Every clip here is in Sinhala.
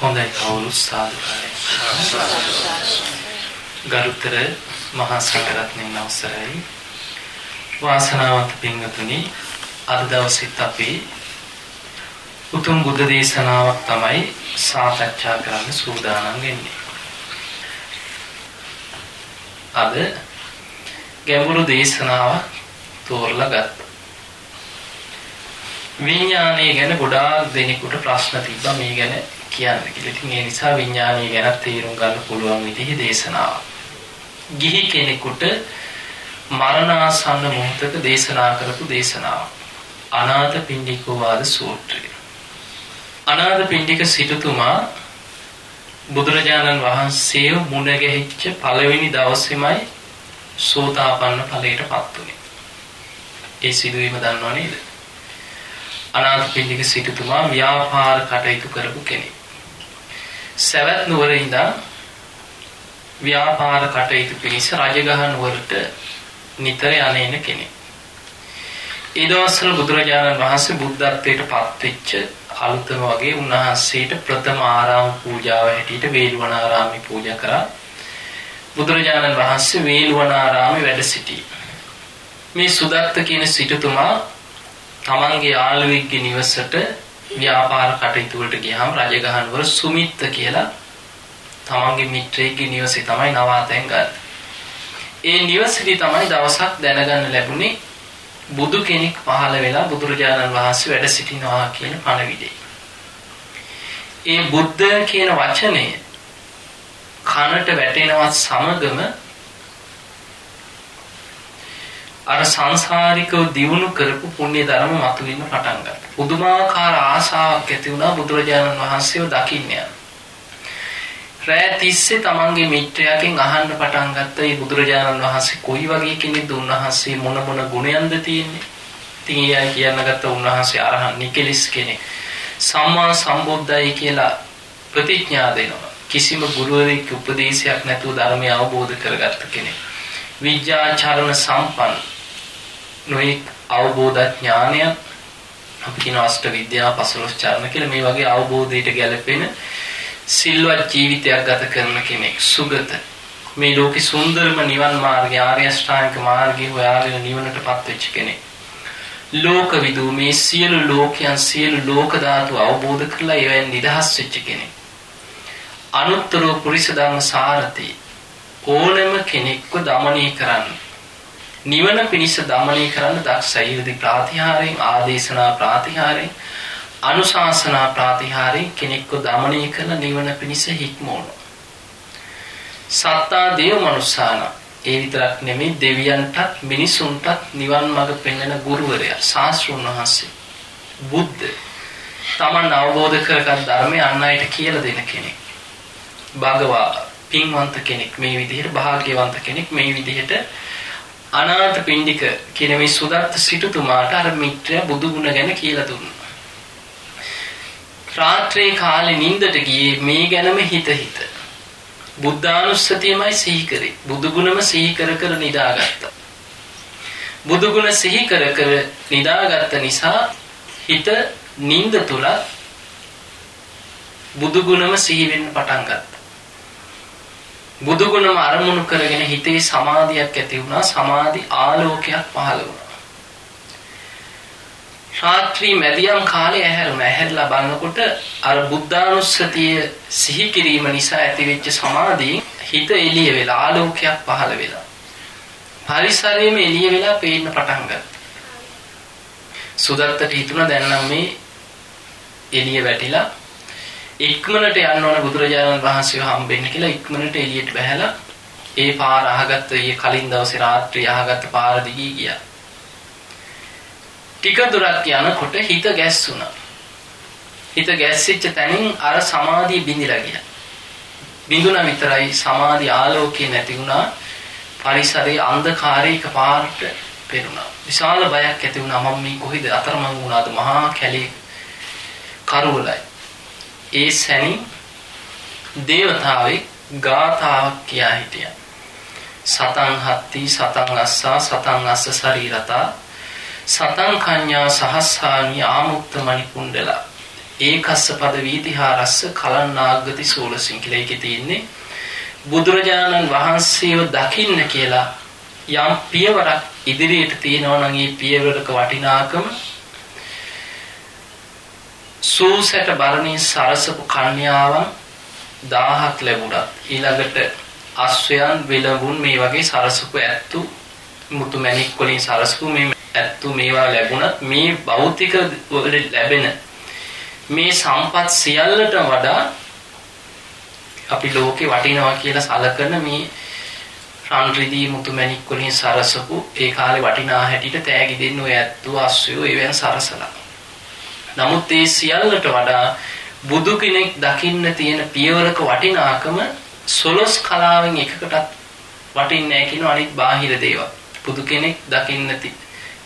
හොඳයි කවුරු සාදුකාරයි. ගරුතර මහා සංඝරත්නයන් අවසරයි. වාසනාවන්ත පින්වතුනි අද දවසෙත් අපි උතුම් බුද්ධ දේශනාවක් තමයි සාකච්ඡා කරන්න සූදානම් වෙන්නේ. අද ගැඹුරු දේශනාවක් තෝරලා ගත්තා. විඥානය ගැන ගොඩාක් දෙනෙකුට ප්‍රශ්න තිබ්බා මේ ගැන කියන්න කියලා. ඉතින් ඒ නිසා විඥානය ගැන තේරුම් ගන්න පුළුවන් විදිහේ දේශනාවක්. ගිහි කෙනෙකුට මරණාසන්න මොහොතක දේශනා කරපු දේශනාවක්. අනාථ පිණ්ඩිකෝ වාද සූත්‍රය. අනාථ පිණ්ඩික සිටුතුමා බුදුරජාණන් වහන්සේව මුණ ගැහිච්ච පළවෙනි දවසේමයි සෝතාපන්න ඵලයටපත් උනේ. ඒ සිදුවීම දන්නව නේද? අනාථ පිණ්ඩික සිටුතුමා ව්‍යාපාර කටයුතු කරපු කෙනෙක්. සවැත් නුවර ඉඳන් ව්‍යාපාර කටයුතු පිණිස රජගහ නුවරට නිතර යන්නේන කෙනෙක්. ඒ දවස්වල බුදුරජාණන් වහන්සේ බුද්ධත්වයට පත්වෙච්ච අලුතම වගේ උන්වහන්සේට ප්‍රථම ආරාම පූජාව හැටියට වේළුවනාරාමේ පූජා කරා. බුදුරජාණන් වහන්සේ වේළුවනාරාමේ වැඩ සිටී. මේ සුදත්ත කියන සිටුතුමා තමන්ගේ යාළුවෙක්ගේ නිවසට ව්‍යාපාර කටයුතු වලට ගියාම රජගහනුවර සුමිත්ත කියලා තමන්ගේ මිත්‍රයෙක්ගේ නිවසේ තමයි නවාතැන් ගන්න. ඒ නිවසේදී තමයි දවසක් දැනගන්න ලැබුණේ බුදු කෙනෙක් පහළ වෙලා බුදුරජාණන් වහන්සේ වැඩ සිටිනවා කියන පණවිඩේ. ඒ බුද්ධ කියන වචනය කනට වැටෙනවත් සමගම අර සංසාරිකව දියුණු කරපු පුණ්‍ය ධර්ම මතුවෙන්න පටන් ගත්තා. පුදුමාකාර ආශාවක් ඇති වුණා බුදුරජාණන් වහන්සේව දකින්න යන. රෑ තිස්සේ තමන්ගේ මිත්‍රයාගෙන් අහන්න පටන් ගත්ත මේ බුදුරජාණන් වහන්සේ කොයි වගේ කෙනෙක්ද උන්වහන්සේ මොන මොන ගුණයන්ද තියෙන්නේ. ඉතින් එයා කියන්න ගත්ත උන්වහන්සේ අරහන් නිකලිස් කෙනෙක්. සම්මා සම්බුද්දයි කියලා ප්‍රතිඥා දෙනවා. කිසිම ගුරුවරයෙක් උපදේශයක් නැතුව ධර්මය අවබෝධ කරගත්ත කෙනෙක්. විද්‍යාචරණ සම්පන්න. නොඑක් අවබෝධ ඥානය අපි කියන අෂ්ට විද්‍යා පසළොස් චරණ කියලා. මේ වගේ අවබෝධයට ගැලපෙන සිල්වත් ජීවිතයක් ගත කරන කෙනෙක්. සුගත. මේ ලෝකේ සුන්දරම නිවන් මාර්ගය ආර්ය අෂ්ටාංගික මාර්ගය හොයාගෙන නිවනටපත් වෙච්ච කෙනෙක්. ලෝකවිදු මේ සියලු ලෝකයන් සියලු ලෝක ධාතු අවබෝධ කරලා ඒවෙන් නිදහස් වෙච්ච කෙනෙක්. අනුත්තර පුරිස ධම්ම සාරතී. ඕනෑම කෙනෙක්ව দমনය කරන්න. නිවන පිණිස দমনය කරන්න දක්ෂයි විදි ප්‍රාතිහාරයෙන් ආදේශනා ප්‍රාතිහාරයෙන් අනුශාසනා ප්‍රාතිහාරයෙන් කෙනෙක්ව দমনය කරන නිවන පිණිස හික්මෝන. සත්තා දේව මනුස්සාන ඒ විතරක් නෙමෙයි දෙවියන්ටත් මිනිසුන්ටත් නිවන් මඟ පෙන්වන ගුරුවරයා ශාස්ත්‍රුන් වහන්සේ බුද්ධ තමන් අවබෝධ කරගත් ධර්මය අන් අයට කියලා දෙන කෙනෙක්. භගවා පින්වන්ත කෙනෙක් මේ විදිහට භාග්‍යවන්ත කෙනෙක් මේ විදිහට අනාථ පිණ්ඩික කියන මේ සුදත්ත සිටුතුමාට අර මිත්‍රය බුදු ගුණ ගැන කියලා දුන්නා. රාත්‍රී කාලේ නිින්දට ගියේ මේ ගැනම හිත හිත. බුද්ධානුස්සතියමයි සිහි කරේ. බුදු ගුණම සිහි කර කර නිදාගත්තා. බුදු ගුණ සිහි කර කර නිදාගත්ත නිසා හිත නිින්ද තුල බුදු ගුණම සිහි වෙන්න පටන් ගත්තා. බුදු ගුණම අරමුණු කරගෙන හිතේ සමාධියක් ඇති වුණා. සමාධි ආලෝකයක් පහළ වුණා. රාත්‍රී මැදියම් කාලේ ඇහැරුණා ඇහැරලා බලනකොට අර බුද්ධානුස්සතිය සිහි කිරීම නිසා ඇතිවෙච්ච සමාධියෙන් හිත එළිය වෙලා ආලෝකයක් පහළ වෙලා. පරිසරයේම එළිය වෙලා පේන්න පටන් ගත්තා. සුදත්තට හිතුණා දැන් නම් මේ එළිය වැටිලා ඉක්මනට යන්න ඕන බුදුරජාණන් වහන්සේව හම්බෙන්න කියලා ඉක්මනට එළියට බහැලා ඒ පාර අහගත්ත ඊයේ කලින් දවසේ රාත්‍රියේ අහගත්ත පාර දිගේ ගියා. ටික දුරක් යනකොට හිත ගැස්සුණා. හිත ගැස්සිච්ච තැනින් අර සමාධිය බිඳිලා ගියා. බිඳුණා විතරයි සමාධි ආලෝකය නැති වුණා. පරිසරයේ අන්ධකාරයක පාරට පෙනුණා. විශාල බයක් ඇති වුණා මම මේ කොහෙද අතරමං වුණාද මහා කැලේ කරවලයි. ඒ සැනින් දේවතාවෙක් ගාථාවක් කියා හිටියා. සතං හත්ති සතං අස්සා සතං අස්ස ශරීරතා සතං කඤ්ඤා සහස්සානි ආමුක්ත මණිකුණ්ඩලා ඒකස්ස පද වීතිහාරස්ස කලන්නාග්ගති සෝලසින් කියලා ඒකේ තියෙන්නේ බුදුරජාණන් වහන්සේව දකින්න කියලා යම් පියවරක් ඉදිරියට තියෙනවා නම් ඒ පියවරක වටිනාකම සූසට බරණී සරසපු කන්‍යාවන් 1000ක් ලැබුණත් ඊළඟට අස්වැයන් විලඟුන් මේ වගේ සරසපු ඇත්තු මුතු මැණික් වලින් සරසපු මේ ඇත්තු මේවා ලැබුණත් මේ භෞතික ලැබෙන මේ සම්පත් සියල්ලට වඩා අපි ලෝකේ වටිනවා කියලා සලකන මේ රන් රිදී මුතු මැණික් වලින් සරසපු ඒ කාලේ වටිනා හැටියට තෑගි දෙන්න ඔය ඇත්තු අස්සයෝ ඒවෙන් සරසලා. නමුත් ඒ සියල්ලට වඩා බුදු කෙනෙක් දකින්න තියෙන පියවරක වටිනාකම සොලොස් කලාවෙන් එකකටත් වටින්නේ නැහැ කියන අනිත් බාහිර දේවල්. බුදු කෙනෙක් දකින්න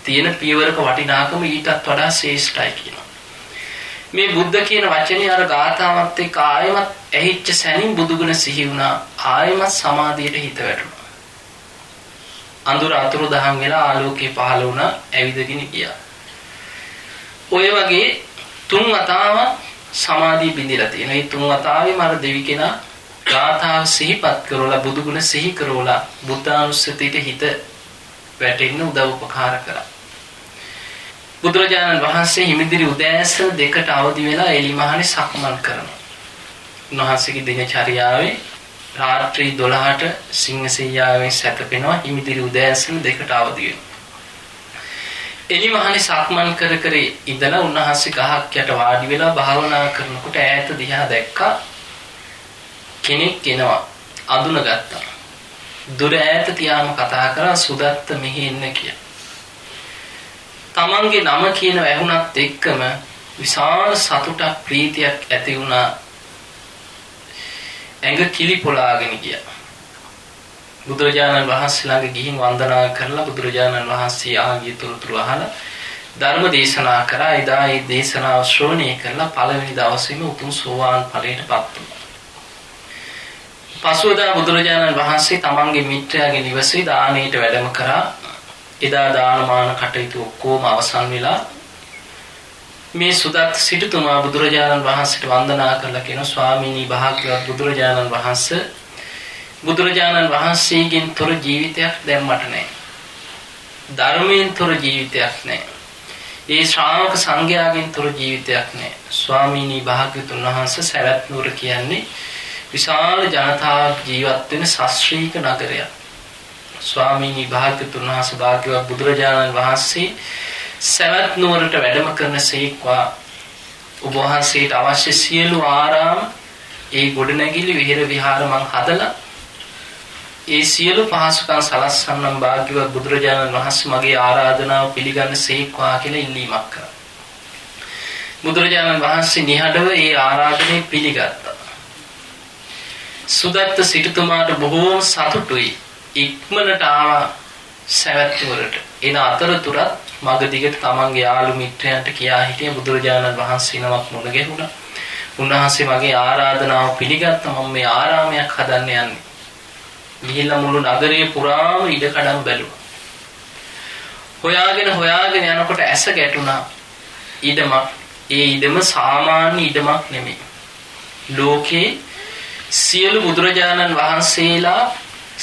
තියෙන පියවරක වටිනාකම ඊටත් වඩා ශ්‍රේෂ්ඨයි කියනවා. මේ බුද්ධ කියන වචනේ අර ගාථාවත් එක්ක ආයමත් ඇහිච්ච සැනින් බුදුගුණ සිහි වුණා. ආයමත් සමාධියට හිත වැටුණා. අඳුර අතුරු දහන් වෙලා ආලෝකේ පහළ වුණා. ඇවිදගෙන ගියා. ඔය වගේ තුන් වතාවක් සමාධිය බිඳිලා තියෙනවා. මේ තුන් වතාවෙම අර දෙවි කෙනා ගාථාව සිහිපත් කරලා බුදුගුණ සිහි කරලා බුද්ධානුස්සතියට හිත වැටෙන්න උදව් උපකාර කරා. බුදුරජාණන් වහන්සේ හිමිදිරි උදෑසන දෙකට අවදි වෙලා එලිමහනේ සක්මන් කරනවා. උන්වහන්සේගේ දිනචරියාවේ රාත්‍රී 12ට සිංහසෙයියාවෙන් සැතපෙනවා හිමිදිරි උදෑසන දෙකට අවදි වෙනවා. එලිමහනේ සක්මන් කර කර ඉඳලා උන්වහන්සේ ගහක් යට වාඩි වෙලා භාවනා කරනකොට ඈත දිහා දැක්කා කෙනෙක් එනවා අඳුනගත්තා. දුර ඈත තියාම කතා කරා සුදත්ත මෙහි ඉන්න කියලා. තමන්ගේ නම කියන වැහුණත් එක්කම විශාල සතුටක් ප්‍රීතියක් ඇති වුණා. ඇඟ කිලි පොලාගෙන ගියා. බුදුරජාණන් වහන්සේ ළඟ ගිහින් වන්දනා කරලා බුදුරජාණන් වහන්සේ ආගිය තුරුතුරු අහලා ධර්ම දේශනා කරා එදා ඒ දේශනාව ශ්‍රවණය කරලා පළවෙනි දවසේම උතුම් සෝවාන් ඵලයටපත් වුණා. පසුවදා බුදුරජාණන් වහන්සේ තමන්ගේ මිත්‍රයාගේ නිවසේ දානයට වැඩම කරා. එදා දානමාන කටයුතු ඔක්කොම අවසන් වෙලා මේ සුදත් සිටුතුමා බුදුරජාණන් වහන්සේට වන්දනා කරලා කියන ස්වාමීනි භාග්‍යවත් බුදුරජාණන් වහන්සේ බුදුරජාණන් වහන්සේගෙන් තොර ජීවිතයක් දැන් මට නැහැ. ධර්මයෙන් තොර ජීවිතයක් නැහැ. ඒ ශ්‍රාවක සංඝයාගෙන් තොර ජීවිතයක් නැහැ. ස්වාමීනි භාග්‍යතුන් වහන්සේ සවැත් නුවර කියන්නේ විශාල ජනතාවක් ජීවත් වෙන ශාස්ත්‍රීය නගරයක්. ස්වාමීනි භාග්‍යතුන් වහන්සේ භාග්‍යවත් බුදුරජාණන් වහන්සේ සවැත් නුවරට වැඩම කරන සේක්වා ඔබ වහන්සේට අවශ්‍ය සියලු ආරාම ඒ ගොඩනැගිලි විහෙර විහාර මං හදලා ඒ සියලු පහසුකම් සලස්සන්නම් භාග්‍යවත් බුදුරජාණන් වහන්සේ මගේ ආරාධනාව පිළිගන්න සේක්වා කියලා ඉල්ලීමක් කරා. බුදුරජාණන් වහන්සේ නිහඬව ඒ ආරාධනය පිළිගත්තා. සුදත්ත සිටුතුමාට බොහෝ සතුටුයි. ඉක්මනට ආවා සවැත්නුවරට. එන අතරතුරත් මග දිගට තමන්ගේ යාළු මිත්‍රයන්ට කියා හිටිය බුදුරජාණන් වහන්සේ නමක් මුණ ගැහුණා. උන්වහන්සේ මගේ ආරාධනාව පිළිගත්තා. මම මේ ආරාමයක් හදන්න යන්නේ. ගිහිල්ලා මුළු නගරේ පුරාම ඉඩකඩම් බැලුවා. හොයාගෙන හොයාගෙන යනකොට ඇස ගැටුණා ඉඩමක්. ඒ ඉඩම සාමාන්‍ය ඉඩමක් නෙමෙයි. ලෝකේ සියලු බුදුරජාණන් වහන්සේලා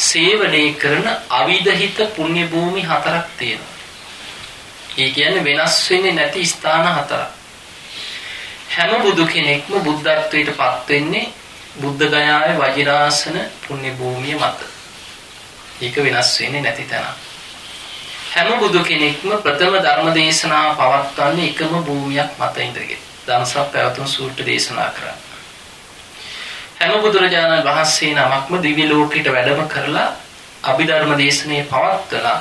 සේවනය කරන අවිදහිත පුණ්‍ය භූමි හතරක් තියෙනවා. ඒ කියන්නේ වෙනස් වෙන්නේ නැති ස්ථාන හතරක්. හැම බුදු කෙනෙක්ම බුද්ධත්වයට පත් වෙන්නේ බුද්ධ ගයාවේ වජිරාසන පුණ්‍ය භූමිය මත. ඒක වෙනස් වෙන්නේ නැති තැන. හැම බුදු කෙනෙක්ම ප්‍රථම ධර්ම දේශනාව පවත්වන්නේ එකම භූමියක් මත ඉඳගෙන. ධම්සක් පැවතුම් සූත්‍ර දේශනා කරා. හැම බුදුරජාණන් වහන්සේ නමක්ම දිව්‍ය ලෝකයට වැඩම කරලා අභිධර්ම දේශනේ පවත්වලා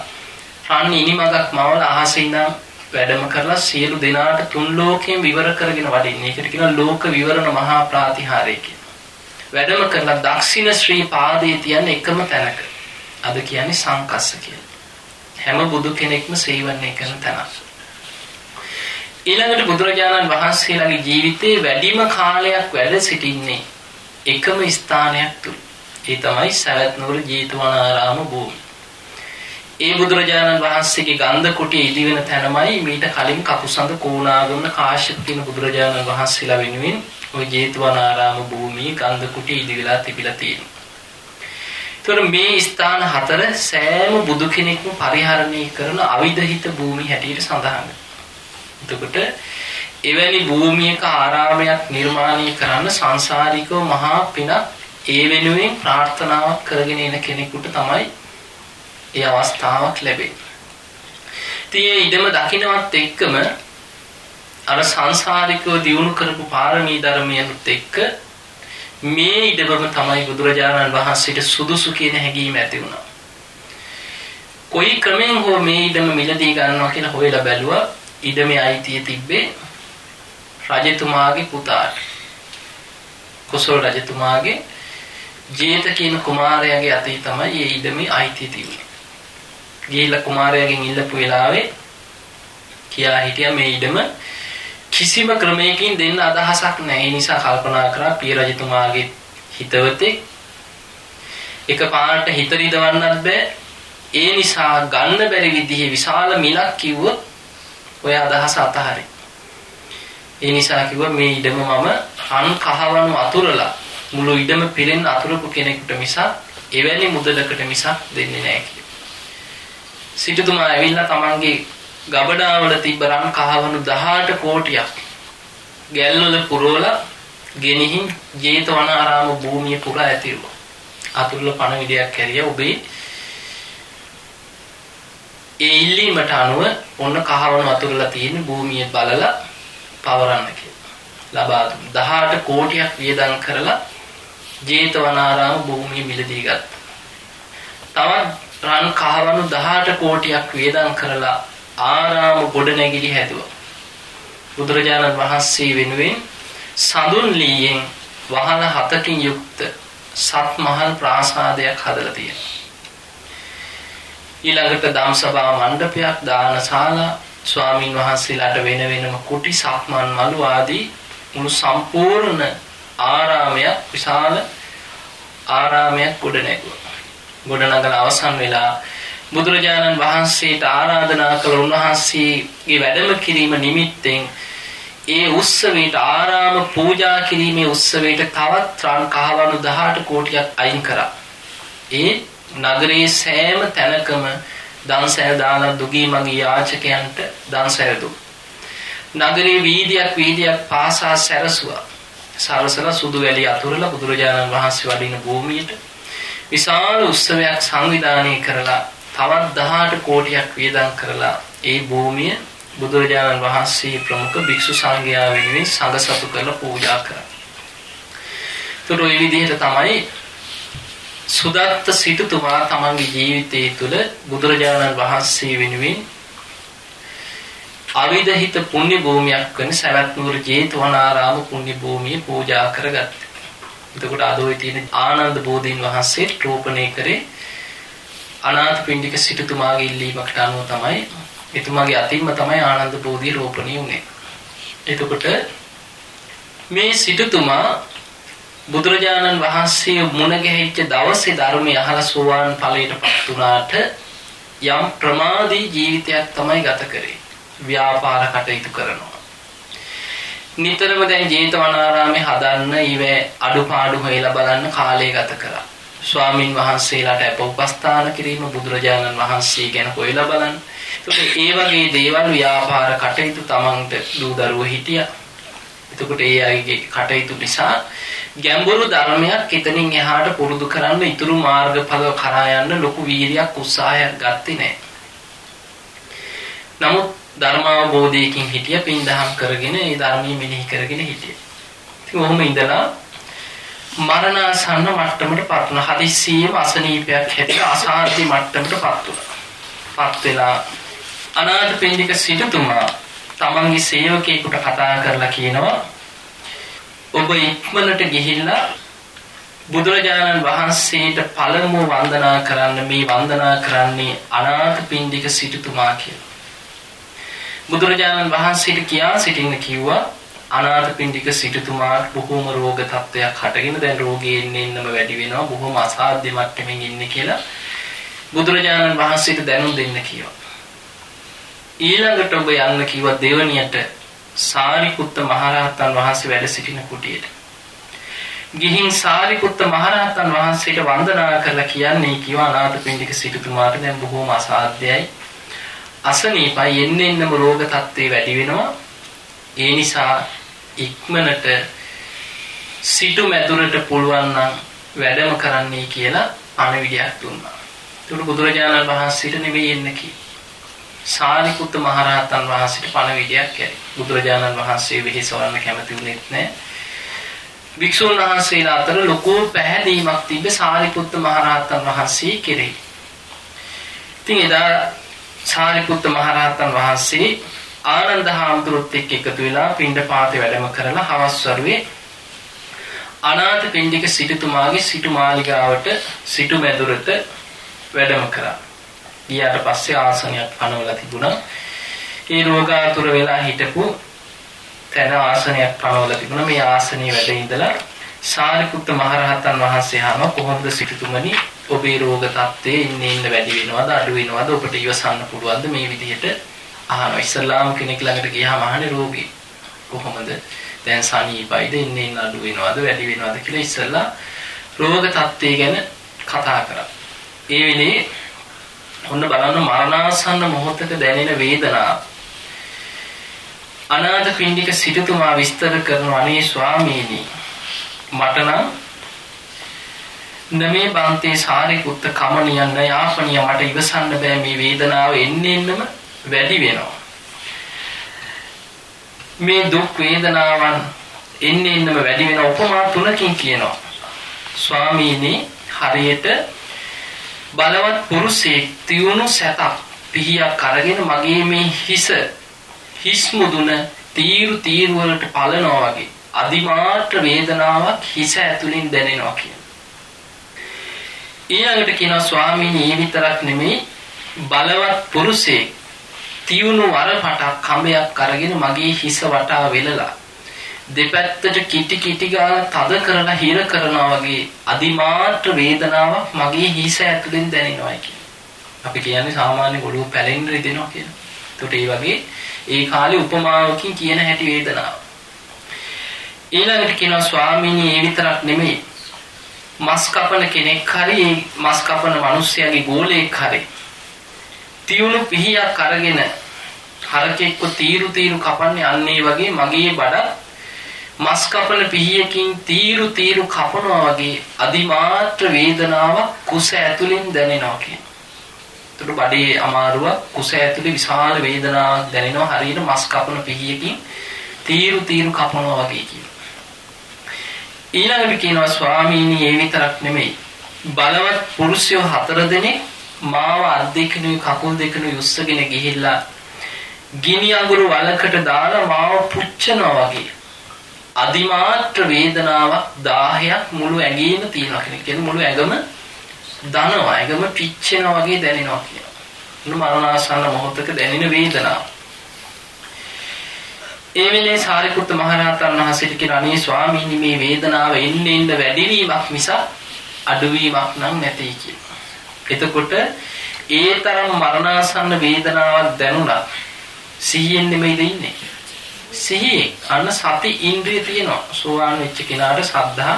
රන් ඉනිමගක් මවල අහසේ ඉඳන් වැඩම කරලා සියලු දෙනාට තුන් ලෝකයෙන් විවර කරගෙන වඩින්නේ. ඒකට කියනවා ලෝක විවරණ මහා ප්‍රාතිහාරය කියලා. වැඩම කරලා දක්ෂින ශ්‍රී පාදයේ තියන එකම තැනක. අද කියන්නේ සංකස්ස කියලා. හැම බුදු කෙනෙක්ම සේවනය කරන තැනක්. ඊළඟට බුදුරජාණන් වහන්සේලාගේ ජීවිතේ වැඩිම කාලයක් වැඩ සිටින්නේ එකම ස්ථානයක් තුල. ඒ තමයි සවැත් නුවර ජේතවනාරාම භූමිය. ඒ බුදුරජාණන් වහන්සේගේ ගන්ධ කුටිය ඉදිවෙන තැනමයි මීට කලින් කකුසඳ කෝණාගමන කාශ්‍යප කියන බුදුරජාණන් වහන්සේලා වෙනුවෙන් ওই ජේතවනාරාම භූමියේ ගන්ධ කුටිය ඉදිවිලා තිබිලා තියෙනවා. ඒතර මේ ස්ථාන හතර සෑම බුදු කෙනෙක්ම පරිහරණය කරන අවිදහිත භූමි හැටියට සඳහන් එතකොට එවැනි භූමියක ආරාමයක් නිර්මාණය කරන්න සංසාරිකව මහා පිනක් ඒ වෙනුවෙන් ප්‍රාර්ථනාවක් කරගෙන එන කෙනෙකුට තමයි ඒ අවස්ථාවක් ලැබෙන්නේ. ඉතින් ඉදම දකින්නවත් එක්කම අර සංසාරිකව දියුණු කරපු පාරමී ධර්මයන්ත් එක්ක මේ ඉඩම තමයි බුදුරජාණන් වහන්සේට සුදුසු කියන හැඟීම ඇති වුණා. කොයි ක්‍රමෙන් හෝ මේ ඉඩම මිලදී ගන්නවා කියලා හොයලා බැලුවා. ඉඩමේ අයිතිය තිබ්බේ රජතුමාගේ පුතාට. කුසල රජතුමාගේ ජේත කියන කුමාරයාගේ අතේ තමයි මේ ඉඩමේ අයිතිය තිබුණේ. ගිහිල්ලා කුමාරයාගෙන් ඉල්ලපු වෙලාවේ කියා හිටියා මේ ඉඩම කිසිම ක්‍රමයකින් දෙන්න අදහසක් නැහැ. ඒ නිසා කල්පනා කරා පිය රජතුමාගේ හිතවතෙක් එකපාරට හිත රිදවන්නත් බෑ. ඒ නිසා ගන්න බැරි විදිහේ විශාල මිලක් කිව්වොත් ඔය අදහස අතහරි. ඒ නිසා කිව්වා මේ ඉඩම මම රන් කහවණු අතුරලා මුළු ඉඩම පිරෙන්න අතුරපු කෙනෙකුට මිසක් එවැනි මුදලකට මිසක් දෙන්නේ නැහැ කියලා. සිටුතුමා ඇවිල්ලා තමන්ගේ ගබඩාවල තිබ්බ රන් කහවණු 18 කෝටියක් ගැල්වල පුරවලා ගෙනිහින් ජේතවනාරාම භූමිය පුරා ඇතිරුවා. අතුරුල පණවිඩයක් කැරිය ඔබේ ඒ ඉල්ලීමට අනුව ඔන්න කහවණු අතුරුලා තියෙන භූමිය බලලා පවරන්න කියලා. ලබා දුන්නා. 18 කෝටියක් වියදම් කරලා ජේතවනාරාම භූමිය මිලදී ගත්තා. තවත් රන් කහවණු 18 කෝටියක් වියදම් කරලා ආරාම ගොඩනැගිලි හැදුවා. බුදුරජාණන් වහන්සේ වෙනුවෙන් සඳුන් ලීයෙන් වහල හතකින් යුක්ත සත්මහල් ප්‍රාසාදයක් හදලා තියෙනවා. ඊළඟට ධම්සභා මණ්ඩපයක් දානශාලා ස්වාමින් වහන්සේලාට වෙන වෙනම කුටි සක්මන් මළු ආදී මුළු සම්පූර්ණ ආරාමයක් විශාල ආරාමයක් ගොඩනැගුවා. ගොඩනගලා අවසන් වෙලා බුදුරජාණන් වහන්සේට ආරාධනා කළ උන්වහන්සේගේ වැඩම කිරීම නිමිත්තෙන් ඒ උත්සවයට ආරාම පූජා කිරීමේ උත්සවයට තවත් රන් කහවණු 18 කෝටියක් අයින් කරා. ඒ නගරයේ සෑම තැනකම දන්සැල් දාලා දුගී මගේ යාචකයන්ට දන්සැල් දුක්. නගරේ වීදියක් වීදියක් පාසා සැරසුවා. සරසලා සුදු වැලි අතුරලා බුදුරජාණන් වහන්සේ වඩින භූමියට විශාල උත්සවයක් සංවිධානය කරලා තවත් 18 කෝටියක් වියදම් කරලා ඒ භූමිය බුදුරජාණන් වහන්සේ ප්‍රමුඛ භික්ෂු සංඝයා වෙනුවෙන් සංඝසතු කරලා පූජා කරා. ඒතර ඒ විදිහට තමයි සුදත්ත සිටුතුමා තමන්ගේ ජීවිතය තුළ බුදුරජාණන් වහන්සේ වෙනුවෙන් අවිදහිත පුණ්‍ය භූමියක් වෙන සවැත් නුවර ජේතවනාරාම පුණ්‍ය භූමිය පූජා කරගත්තා. එතකොට අද ওই තියෙන ආනන්ද බෝධීන් වහන්සේ රෝපණය කරේ අනාථපිණ්ඩික සිටුතුමාගේ ඉල්ලීමකට අනුව තමයි එතුමාගේ අතින්ම තමයි ආනන්ද බෝධිය රෝපණය වුනේ. එතකොට මේ සිටුතුමා බුදුරජාණන් වහන්සේ මුණ ගැහිච්ච දවසේ ධර්මය අහලා සෝවාන් ඵලයටපත් වුණාට යම් ප්‍රමාදී ජීවිතයක් තමයි ගත කරේ. ව්‍යාපාර කටයුතු කරනවා. නිතරම දැන් ජේතවනාරාමේ හදන්න ඊවේ අඩුපාඩු හොයලා බලන්න කාලය ගත කරා. ස්වාමින් වහන්සේලාට අප උපස්ථාන කිරීම බුදුරජාණන් වහන්සේ ගැන හොයලා බලන්න. ඒකට ඒ වගේ දේවල් ව්‍යාපාර කටයුතු තමන්ට දූ දරුවෝ හිටියා. එතකොට ඒ අයගේ කටයුතු නිසා ගැඹුරු ධර්මයක් එතනින් එහාට පුරුදු කරන්න ඉතුරු මාර්ගඵල කරා යන්න ලොකු වීර්යයක් උත්සාහයක් ගත්තේ නැහැ. නමුත් ධර්මාවබෝධයකින් හිටිය පින්දහම් කරගෙන ඒ ධර්මයේ මෙනෙහි කරගෙන හිටිය. ඉතින් ඔහොම ඉඳලා මරණාසන්න මට්ටමටපත් වුණා. හදිස්සියෙම අසනීපයක් හැදිලා අසාධ්‍ය මට්ටමටපත් වුණා. පත් වෙලා අනාථපිණ්ඩික සිටුතුමා තමන්ගේ සේවකයෙකුට කතා කරලා කියනවා ඔබ ඉක්මනට ගිහිල්ලා බුදුරජාණන් වහන්සේට පළමුව වන්දනා කරන්න මේ වන්දනා කරන්නේ අනාථපිණ්ඩික සිටුතුමා කියලා. බුදුරජාණන් වහන්සේට කියා සිටින්න කිව්වා අනාථපිණ්ඩික සිටුතුමාට බොහෝම රෝග තත්ත්වයක් හටගෙන දැන් රෝගී එන්න එන්නම වැඩි වෙනවා බොහොම අසාධ්‍ය මට්ටමින් ඉන්නේ කියලා බුදුරජාණන් වහන්සේට දැනුම් දෙන්න කිව්වා. ඊළඟට ඔබ යන්න කිව්වා දෙවණියට සාරිපුත්ත මහරහතන් වහන්සේ වැඩ සිටින කුටියට. ගිහින් සාරිපුත්ත මහරහතන් වහන්සේට වන්දනා කරලා කියන්නේ කිව්වා අනාථපිණ්ඩික සිටුතුමාට දැන් බොහෝම අසාධ්‍යයි. අසනීපයි එන්න එන්නම රෝග තත්ත්වේ වැඩි වෙනවා. ඒ නිසා ඉක්මනට සිටු මැදුරට පුළුවන් නම් වැඩම කරන්නයි කියලා පණවිඩයක් දුන්නා. ඒක බුදුරජාණන් වහන්සේට නෙවෙයි එන්න කි. සාරිපුත්ත මහරහතන් වහන්සේට පණවිඩයක් ඇරි. බුදුරජාණන් වහන්සේ වෙහෙසවන්න කැමති වුණෙත් නැහැ. වික්ෂුන් වහන්සේලා අතර ලොකු පැහැදීමක් තිබ්බ සාරිපුත්ත මහරහතන් වහන්සේ කෙරෙහි. ඉතින් එදා සාරිපුත්ත මහරහතන් වහන්සේ ආනන්ද හාමුදුරුවොත් එක්ක එකතු වෙලා පිණ්ඩපාතේ වැඩම කරලා හවස් වරුවේ අනාථ පිණ්ඩික සිටුතුමාගේ සිටු මාලිගාවට සිටු මැදුරට වැඩම කරා. ගියාට පස්සේ ආසනයක් පනවලා තිබුණා. ඒ රෝගාතුර වෙලා හිටපු තැන ආසනයක් පනවලා තිබුණා. මේ ආසනයේ වැඩ ඉඳලා සාරිපුත්ත මහරහතන් වහන්සේ අහනවා කොහොමද සිටුතුමනි ඔබේ රෝග තත්ත්වයේ ඉන්න ඉන්න වැඩි වෙනවද අඩු වෙනවද ඔබට ඉවසන්න පුළුවන්ද මේ විදිහට අහනවා. ඉස්ලාම් කෙනෙක් ළඟට ගියාම අහන්නේ රෝගී කොහොමද දැන් සනීපයිද ඉන්නේ ඉන්න අඩු වෙනවද වැඩි වෙනවද කියලා ඉස්සෙල්ලා රෝග තත්ත්වය ගැන කතා කරා. ඒ වෙලේ ඔන්න බලන්න මරණාසන්න මොහොතක දැනෙන වේදනාව. අනාථ පිණ්ඩික සිටුතුමා විස්තර කරන අනේ ස්වාමීනි මට නම් නමේ බන්තේ සාරිපුත්ත කමනියන්න යාපනිය මට ඉවසන්න බෑ මේ වේදනාව එන්න එන්නම වැඩි වෙනවා. මේ දුක් වේදනාවන් එන්න එන්නම වැඩි වෙන උපමා තුනකින් කියනවා. ස්වාමීනි හරියට බලවත් පුරුෂයෙක් තියුණු සැතක් පිහියක් අරගෙන මගේ මේ හිස හිස් මුදුන තීරු තීරු වලට පලනවා වගේ අදිමාත්‍ර වේදනාවක් හිස ඇතුලින් දැනෙනවා කියන. ඊළඟට කියනවා ස්වාමීනි ඒ විතරක් නෙමෙයි බලවත් පුරුෂයෙක් තියුණු වරපටක් කඹයක් අරගෙන මගේ හිස වටා වෙලලා දෙපැත්තට කිටි කිටි ගාලා තද කරලා හිර කරනවා වගේ අදිමාත්‍ර වේදනාවක් මගේ හිස ඇතුලෙන් දැනෙනවා කියන්නේ. අපි කියන්නේ සාමාන්‍ය ගොළුව පැලෙන්න රිදෙනවා කියලා. ඒකට ඒ වගේ ඒ කාලේ උපමාවකින් කියන හැටි වේදනාව. ඊළඟට කියනවා ස්වාමීනි ඒ විතරක් නෙමෙයි. මස් කපන කෙනෙක් හරි මස් කපන මිනිස්සයාගේ ගෝලයක් හරි තියුණු පිහියක් අරගෙන හරකෙක්ව තීරු තීරු කපන්නේ අන්නේ වගේ මගේ බඩ මස් කපන පිහියකින් තීරු තීරු කපනවා වගේ අදිමාත්‍ර වේදනාවක් කුස ඇතුලෙන් දැනෙනවා කියන. එතකොට බඩේ අමාරුවක් කුස ඇතුලේ විශාල වේදනාවක් දැනෙනවා හරියට මස් කපන පිහියකින් තීරු තීරු කපනවා වගේ කියන. ඊළඟට කියනවා ස්වාමීනි ඒ විතරක් නෙමෙයි බලවත් පුරුෂයෝ හතර දෙනෙක් මාව අත් දෙකනුයි කකුල් දෙකනුයි උස්සගෙන ගිහිල්ලා ගිනි අඟුරු වලකට දාලා මාව පුච්චනවා වගේ අදිමාත්‍ර වේදනාවක් 10ක් මුළු ඇඟේම තියෙනවා කියන කියන්නේ මුළු ඇඟම දනවා ඇඟම පිච්චෙනවා වගේ දැනෙනවා කියනවා. මොන මරණාසන්න මොහොතක දැනෙන වේදනාව. ඒ වෙලේ සාරිපුත්ත මහරහතන් වහන්සේට කියන අනේ ස්වාමීනි මේ වේදනාව එන්න එන්න වැඩි වීමක් මිස අඩුවීමක් නම් නැtei කියනවා. එතකොට ඒ තරම් මරණාසන්න වේදනාවක් දැනුණා සිහියෙන් නෙමෙයිද ඉන්නේ. සිහියෙන් අන්න සති ඉන්ද්‍රිය තියෙනවා. සෝවාන් වෙච්ච කෙනාට සද්ධා,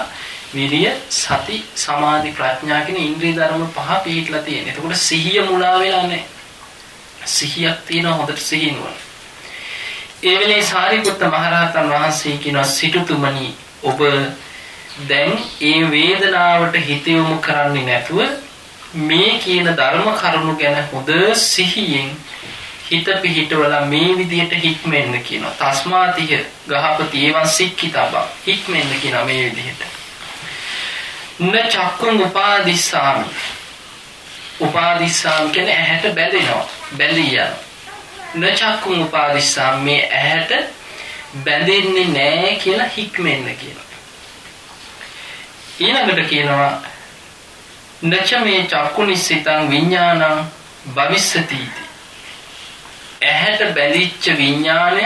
විරිය, සති, සමාධි, ප්‍රඥා කියන ඉන්ද්‍රිය ධර්ම පහ පිළිట్లా තියෙන. එතකොට සිහිය මුලා වෙලා නැහැ. සිහියක් තියෙනවා හොඳට සිහිනුවන. ඒ වෙලේ සාරිපුත්ත මහරහතන් වහන්සේ කියනවා සිටුතුමනි ඔබ දැන් ඒ වේදනාවට හිත යොමු කරන්නේ නැතුව මේ කියන ධර්ම කරුණු ගැන හොඳ සිහියෙන් හිත පිහිටවලා මේ විදියට හික්මෙන්න කියනවා. තස්මාතිය ගහපති ඒවන් සික්කිතබා හික්මෙන්න කියනවා මේ විදිහට. න චක්කුං උපාදිස්සාමි. උපාදිස්සාමි කියන්නේ ඇහැට බැඳෙනවා. බැඳී යනවා. න චක්කුං උපාදිස්සාමි මේ ඇහැට බැඳෙන්නේ නැහැ කියලා හික්මෙන්න කියනවා. ඊළඟට කියනවා නච මේ චක්කු නිස්සිතං විඥානං භවිස්සති ඇහැට බැඳිච්ච විඥානය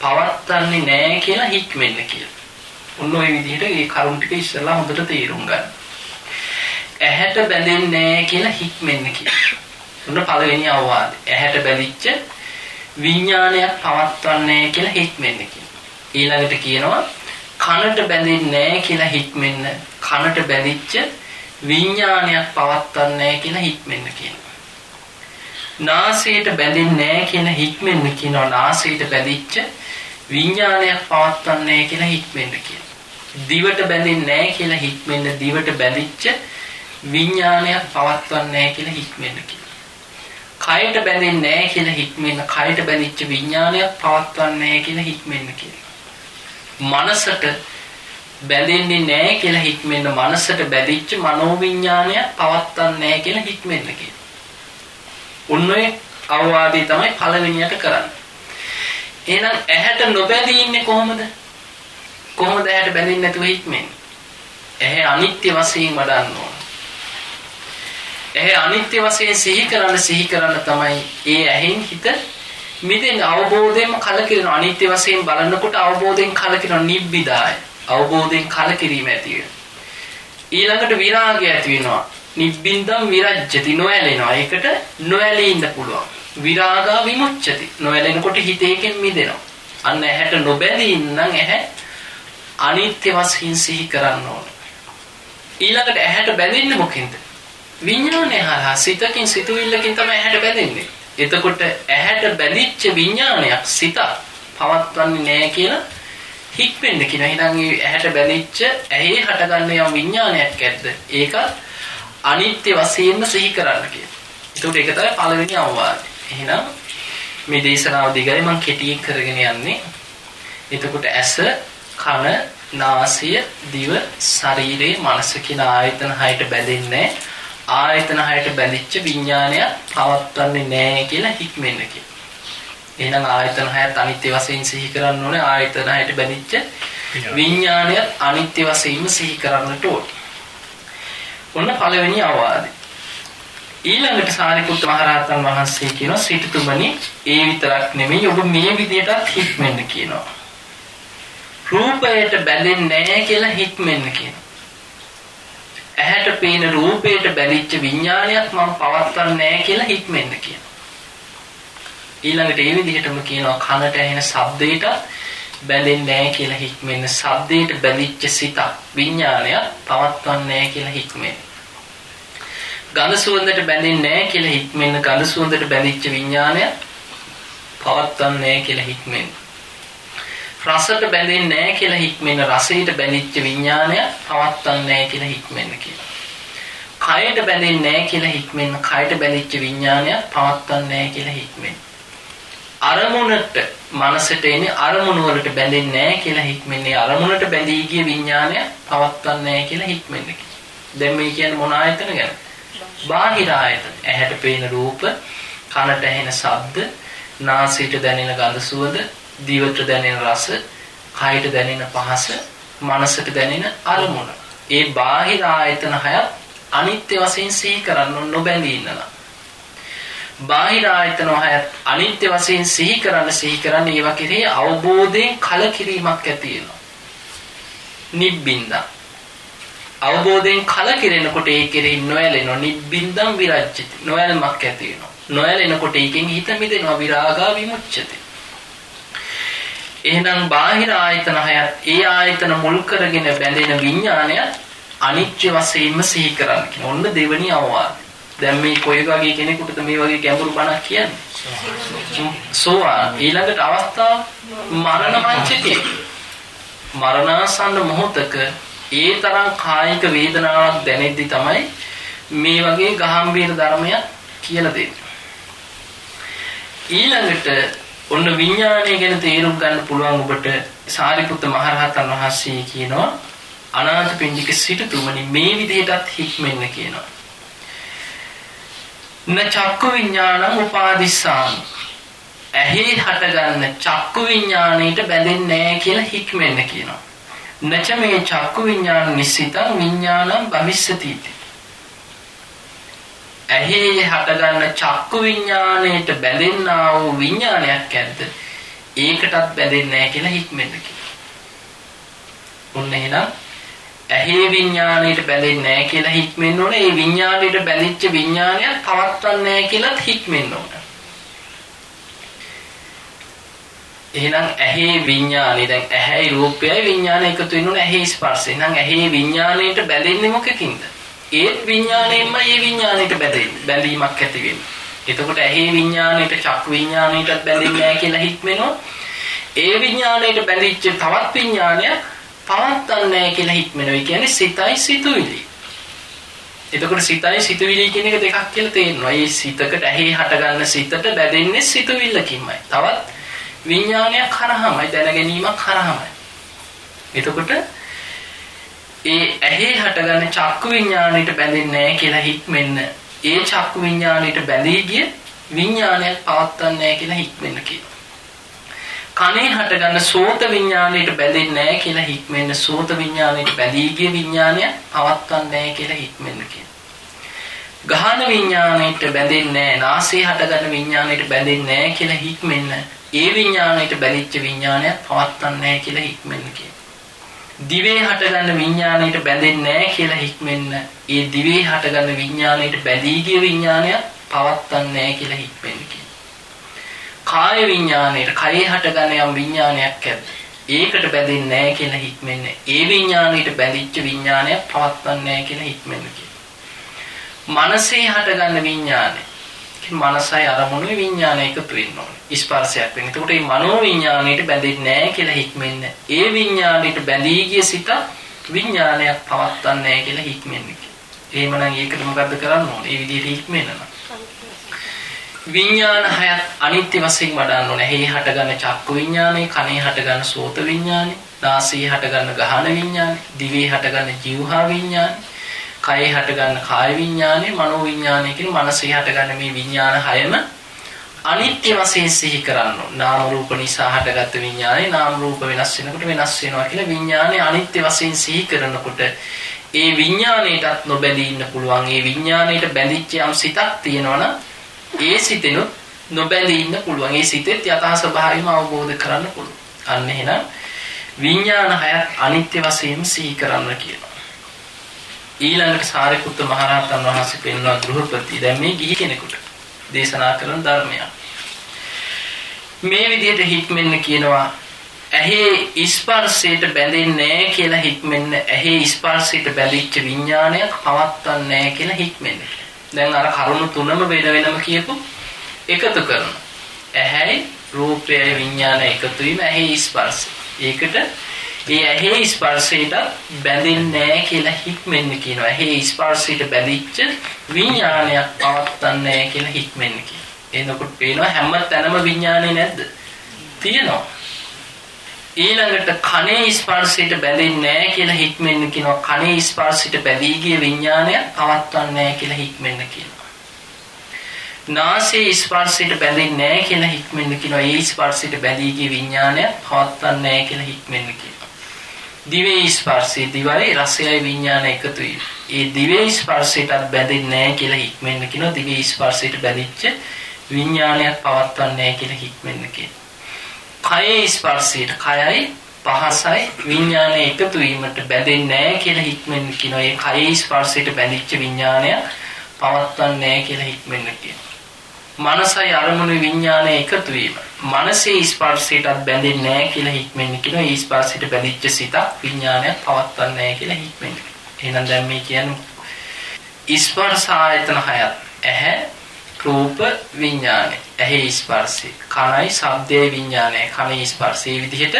පවත්න්නේ නැහැ කියලා හික්මෙන්න කියලා. ඔන්න ඔය විදිහට මේ කරුණ ටික ඉස්සෙල්ලා හොඳට තේරුම් ගන්න. ඇහැට බැඳෙන්නේ නැහැ කියලා හික්මෙන්න කියනවා. උන්න පළවෙනි අවවාදය. ඇහැට බැඳිච්ච විඥානයක් පවත්වන්නේ කියලා හික්මෙන්න කියනවා. ඊළඟට කියනවා කනට බැඳෙන්නේ නැහැ කියලා හික්මෙන්න කනට බැඳිච්ච විඥානයක් පවත්වන්නේ කියලා හික්මෙන්න කියනවා. නාසයට බැඳෙන්නේ නැහැ කියලා හික්මෙන්න කියනවා. නාසයට බැඳිච්ච විඥානයක් පවත්වන්නේ කියලා හික්මෙන්න කියනවා. දිවට බැඳෙන්නේ නැහැ කියලා හික්මෙන්න දිවට බැඳිච්ච විඥානයක් පවත්වන්නේ නැහැ කියලා හික්මෙන්න කියනවා. කයට බැඳෙන්නේ නැහැ කියලා හික්මෙන්න කයට බැඳිච්ච විඥානයක් පවත්වන්නේ නැහැ කියලා හික්මෙන්න කියලා. මනසට බැඳෙන්නේ නැහැ කියලා හික්මෙන්න මනසට බැඳිච්ච මනෝවිඥානයක් පවත්වන්නේ නැහැ කියලා හික්මෙන්න කියලා. උන්වයේ අවවාදී තමයි පළවෙනියට කරන්නේ. එහෙනම් ඇහැට නොබැඳී ඉන්නේ කොහොමද? කොහොමද ඇහැට බැඳෙන්නේ නැතුව හික්මෙන්නේ? ඇහැ අනිත්‍ය වශයෙන් වඩන්න ඕන. ඇහැ අනිත්‍ය වශයෙන් සිහි කරන්න සිහි කරන්න තමයි ඒ ඇහෙන් හිත මිදෙන අවබෝධයෙන්ම කලකිරෙන අනිත්‍ය වශයෙන් බලනකොට අවබෝධයෙන් කලකිරෙන නිබ්බිදාය අවබෝධයෙන් කලකිරීම ඇති ඊළඟට විරාගය ඇති වෙනවා. නිබ්බින්දම් විරජ්‍යති නොඇලෙනවා. ඒකට නොඇලී ඉන්න පුළුවන්. විරාගා විමුච්ඡති. නොඇලෙනකොට හිතේකින් මිදෙනවා. අන්න ඇහැට නොබැඳී ඉන්නම් ඇහැ අනිත්‍ය වශයෙන් සිහි කරන්න ඕන. ඊළඟට ඇහැට බැඳෙන්නේ මොකෙන්ද? විඥානය හරහා සිතකින් සිතුවිල්ලකින් තමයි ඇහැට බැඳෙන්නේ. එතකොට ඇහැට බැඳිච්ච විඥානයක් සිත පවත්වන්නේ නැහැ කියලා හික්වෙන්න කියන. එහෙනම් ඒ ඇහැට බැඳිච්ච ඇහි හටගන්න යම් විඥානයක් ඇද්ද? ඒක අනිත්‍ය වශයෙන්ම සිහි කරන්න කියන. ඒකට ඒක තමයි පළවෙනි අවවාදය. එහෙනම් මේ දේශනාව දිගයි මම කෙටියෙන් කරගෙන යන්නේ. එතකොට ඇස, කන, නාසය, දිව, ශරීරය, මනස කියන ආයතන හයට බැඳෙන්නේ නැහැ. ආයතන හයට බැඳිච්ච විඥානය පවත්වන්නේ නැහැ කියලා හික්මෙන්න කියනවා. එහෙනම් ආයතන හයත් අනිත්‍ය වශයෙන් සිහි කරන්න ඕනේ ආයතන හයට බැඳිච්ච විඥානය අනිත්‍ය වශයෙන්ම සිහි කරන්නට ඕනේ. ඔන්න පළවෙනි අවවාදය. ඊළඟට සාරිපුත්ත මහරහතන් වහන්සේ කියනවා සිටුතුමනි ඒ විතරක් නෙමෙයි ඔබ මේ විදිහටත් හික්මෙන්න කියනවා. රූපයට බැඳෙන්නේ නැහැ කියලා හික්මෙන්න කියනවා. ඇහැට පේන රූපයට බැඳිච්ච විඥානයක් මම පවත්වන්නේ නැහැ කියලා හික්මෙන්න කියනවා. ඊළඟට ඒ විදිහටම කියනවා කනට ඇහෙන ශබ්දයට බැඳෙන්නේ නැහැ කියලා හික්මෙන්න. ශබ්දයට බැඳිච්ච සිත විඥානයක් පවත්වන්නේ නැහැ කියලා හික්මෙන්න. ගඳ සුවඳට බැඳෙන්නේ නැහැ කියලා හික්මෙන්න. ගඳ සුවඳට බැඳිච්ච විඥානය පවත්වන්නේ නැහැ කියලා හික්මෙන්න. රසට බැඳෙන්නේ නැහැ කියලා හික්මෙන රසයට බැඳිච්ච විඥානය පවත්වන්නේ නැහැ කියලා හික්මෙන්න කියලා. කයට බැඳෙන්නේ නැහැ කියලා හික්මෙන්න කයට බැඳිච්ච විඥානය පවත්වන්නේ නැහැ කියලා හික්මෙන්න. අරමුණට මනසට එන්නේ අරමුණු වලට බැඳෙන්නේ නැහැ කියලා හික්මෙන්නේ අරමුණට බැඳී ගිය විඥානය පවත්වන්නේ නැහැ කියලා හික්මෙන්න කියලා. දැන් මේ කියන්නේ මොන ආයතන ගැන? බාහිර ආයතන. ඇහැට පේන රූප, කනට ඇහෙන ශබ්ද, නාසයට දැනෙන ගඳ සුවඳ, දිවට දැනෙන රස, කයට දැනෙන පහස, මනසට දැනෙන අරමුණ. ඒ බාහිර ආයතන හයත් අනිත්‍ය වශයෙන් සිහි කරන්න නොබැඳී ඉන්නවා. බාහිර ආයතන හයත් අනිත්‍ය වශයෙන් සිහි කරන්න සිහි කරන්න ඒවා කෙරෙහි අවබෝධයෙන් කලකිරීමක් ඇති වෙනවා. නිබ්බින්දා අවබෝධයෙන් කලකිරෙනකොට ඒ කෙරෙහි නොයැලෙනවා නිබ්බින්දම් විරජ්‍යති නොයැලමක් ඇති වෙනවා නොයැලෙනකොට ඒකෙන් හිත මිදෙනවා විරාගා විමුච්ඡති එහෙනම් බාහිර ආයතන හයත් ඒ ආයතන මුල් කරගෙන බැඳෙන විඥානය අනිත්‍ය වශයෙන්ම සිහි කරන්න කියන. ඔන්න දෙවෙනි අවවාදය. දැන් මේ කොයි වගේ කෙනෙකුටද මේ වගේ ගැඹුරු බණක් කියන්නේ? සෝවාන් ඊළඟට අවස්ථාව මරණ මංචකේ. මරණාසන්න මොහොතක ඒ තරම් කායික වේදනාවක් දැනෙද්දි තමයි මේ වගේ ගහම්බීර ධර්මයක් කියලා දෙන්නේ. ඊළඟට ඔන්න විඥානය ගැන තේරුම් ගන්න පුළුවන් ඔබට සාරිපුත්ත මහරහතන් වහන්සේ කියනවා අනාථපිණ්ඩික සිටුතුමනි මේ විදිහටත් හික්මෙන්න කියනවා. න චක්කු විඥානං උපාදිස්සාමි. ඇහි හටගන්න චක්කු විඥාණයට බැඳෙන්නේ නැහැ කියලා හික්මෙන්න කියනවා. නච මේ චක්කු විඥාන නිසිතං විඥානං භවිස්සති. ඇහි හටගන්න චක්කු විඥාණයට බැඳෙන්නා වූ විඥානයක් ඇද්ද? ඒකටත් බැඳෙන්නේ නැහැ කියලා හික්මෙන්න කියනවා. ඔන්න එහෙනම් ඇහි විඥාණයට බැඳෙන්නේ නැහැ කියලා හික්මෙන්න ඕනේ. ඒ විඥාණයට බැඳිච්ච විඥානය පවත්වන්නේ නැහැ කියලාත් හික්මෙන්න ඕනේ. එහෙනම් ඇහි විඥානේ දැන් ඇහැයි රූපයයි විඥාන එකතු වෙනුනේ ඇහි ස්පර්ශය. එහෙනම් ඇහි විඥාණයට බැඳෙන්නේ මොකකින්ද? ඒත් විඥාණයෙන්ම ඒ විඥාණයට බැඳීමක් ඇති වෙන්නේ. එතකොට ඇහි විඥාණයට චක්කු විඥාණයටත් බැඳෙන්නේ නැහැ කියලා හික්මෙනවා. ඒ විඥාණයට බැඳිච්ච තවත් විඥානයක් පවත්න්නේ නැහැ කියලා හික්මෙනවා. ඒ කියන්නේ සිතයි සිතුවිලි. එතකොට සිතයි සිතුවිලි කියන එක දෙකක් කියලා තේරෙනවා. මේ සිතකට ඇහි හටගන්න සිතට බැඳෙන්නේ සිතුවිල්ලකින්මයි. තවත් විඥානයක් කරාමයි දැන ගැනීමක් කරාමයි. එතකොට ඒ ඇහි හටගන්න චක්කු විඥාණයට බැඳෙන්නේ නැහැ කියලා හික්මෙන්න ඒ චක්කු විඥාණයට බැඳී ගිය විඥානයක් පවත්න්නේ නැහැ කියලා හික්මෙන්න කියනවා. කනේ හටගන්න සෝත විඥාණයට බැඳෙන්නේ නැහැ කියලා හික්මෙන්න සෝත විඥාණයට බැඳී ගිය විඥානය පවත්න්නේ නැහැ කියලා හික්මෙන්න කියනවා. ගහන විඥාණයට බැඳෙන්නේ නැහැ නාසයේ හටගන්න විඥාණයට බැඳෙන්නේ නැහැ කියලා හික්මෙන්න ඒ විඥාණයට බැඳිච්ච විඥානය පවත්න්නේ නැහැ කියලා හික්මෙන්න කියනවා. දිවේ හටගන්න විඥාණයට බැඳෙන්නේ නැහැ කියලා හික්මෙන්න ඒ දිවේ හටගන්න විඥාණයට බැඳී ගිය විඥානය පවත්තන්නේ නැහැ කියලා හික්මෙන්න කාය විඥාණයට කයේ හටගන්න යම් විඥානයක් ඇද්ද ඒකට බැඳෙන්නේ නැහැ කියලා හික්මෙන්න ඒ විඥාණයට බැඳිච්ච විඥානය පවත්තන්නේ නැහැ කියලා හික්මෙන්න මනසේ හටගන්න විඥානය මනසයි අරමුණුයි විඥානය එකතු වෙන්න ඕනේ. ස්පර්ශයක් වෙන. එතකොට මේ මනෝ විඥාණයට බැඳෙන්නේ නැහැ කියලා හික්මෙන්න. ඒ විඥාණයට බැඳී ගිය සිත විඥානයක් පවත්න්නේ නැහැ කියලා හික්මෙන්න. එහෙමනම් ඒකට මොකද්ද කරන්න ඕනේ? ඒ විදිහට හික්මෙන්න නම්. විඥාන හයත් අනිත්‍ය වශයෙන් වඩන්න ඕනේ. හේ හටගන්න චක්කු විඥානේ, කනේ හටගන්න සෝත විඥානේ, නාසයේ හටගන්න ගහන විඥානේ, දිවේ හටගන්න ජීවහා විඥානේ කයේ හටගන්න කාය විඥානේ මනෝ විඥානේ කියන මනසේ හටගන්න මේ විඥාන හයම අනිත්‍ය වශයෙන් සිහි කරන්න ඕන. නාම රූප නිසා හටගත්ත විඥානේ නාම රූප වෙනස් වෙනකොට වෙනස් වෙනවා කියලා විඥානේ අනිත්‍ය වශයෙන් සිහි කරනකොට ඒ විඥාණයටත් නොබැඳී ඉන්න පුළුවන්. ඒ විඥාණයට බැඳිච්ච යම් සිතක් තියෙනවනම් ඒ සිතෙනුත් නොබැඳී ඉන්න පුළුවන්. ඒ සිතෙත් යථා ස්වභාවයම අවබෝධ කරන්න පුළුවන්. අන්න එහෙනම් විඥාන හයත් අනිත්‍ය වශයෙන් සිහි කරන්න කියනවා. ඊළඟට සාරිපුත්ත මහරහතන් වහන්සේ පෙන්වන ගෘහපති දැන් මේ ගිහි කෙනෙකුට දේශනා කරන ධර්මයක්. මේ විදිහට හික්මෙන්න කියනවා ඇහි ස්පර්ශයට බැඳෙන්නේ නැහැ කියලා හික්මෙන්න ඇහි ස්පර්ශයට බැඳිච්ච විඥානයක් පවත්වන්නේ නැහැ කියලා හික්මෙන්න. දැන් අර කරුණු තුනම වෙන වෙනම කියපු එකතු කරනවා. ඇහැයි රූපයයි විඥානය එකතු වීම ඇහි ස්පර්ශය. ඒකට ඒ ඇහි ස්පර්ශයට බැඳෙන්නේ නැහැ කියලා හික්මෙන්න කියනවා. ඇහි ස්පර්ශයට බැඳිච්ච විඥානයක් පවත්න්නේ නැහැ කියලා හික්මෙන්න කියනවා. එනකොට පේනවා හැම තැනම විඥානේ නැද්ද? තියෙනවා. ඊළඟට කනේ ස්පර්ශයට බැඳෙන්නේ නැහැ කියලා හික්මෙන්න කියනවා. කනේ ස්පර්ශයට බැඳී ගිය විඥානය පවත්වන්නේ නැහැ කියලා හික්මෙන්න කියනවා. නාසයේ ස්පර්ශයට බැඳෙන්නේ නැහැ කියලා හික්මෙන්න කියනවා. ඒ ස්පර්ශයට බැඳී ගිය විඥානය පවත්වන්නේ නැහැ කියලා හික්මෙන්න කියනවා. දිවේ ස්පර්ශයේ දිවයි රසයයි විඥාන එකතු වීම. ඒ දිවේ ස්පර්ශයටත් බැඳෙන්නේ නැහැ කියලා හික්මෙන්න කියනවා. දිවේ ස්පර්ශයට බැඳිච්ච විඥානයක් පවත්වන්නේ නැහැ කියලා හික්මෙන්න කියනවා. කයේ ස්පර්ශයට කයයි පහසයි විඥානය එකතු වීමට බැඳෙන්නේ නැහැ කියලා හික්මෙන්න කියනවා. ඒ කයේ ස්පර්ශයට බැඳිච්ච විඥානය පවත්වන්නේ නැහැ කියලා හික්මෙන්න කියනවා. මනසයි අරමුණු විඥානය එකතු වීම. මනසේ ස්පර්ශයටත් බැඳෙන්නේ නැහැ කියලා හික්මෙන්න කියනවා. ඒ ස්පර්ශයට බැඳිච්ච සිත විඥානයක් පවත්වන්නේ නැහැ කියලා හික්මෙන්න. එහෙනම් දැන් මේ කියන්නේ ස්පර්ශ ආයතන හයත්. ඇහැ, රූප, විඥානය. ඇහි ස්පර්ශය. කනයි, ශබ්දයේ විඥානය. කනේ ස්පර්ශය විදිහට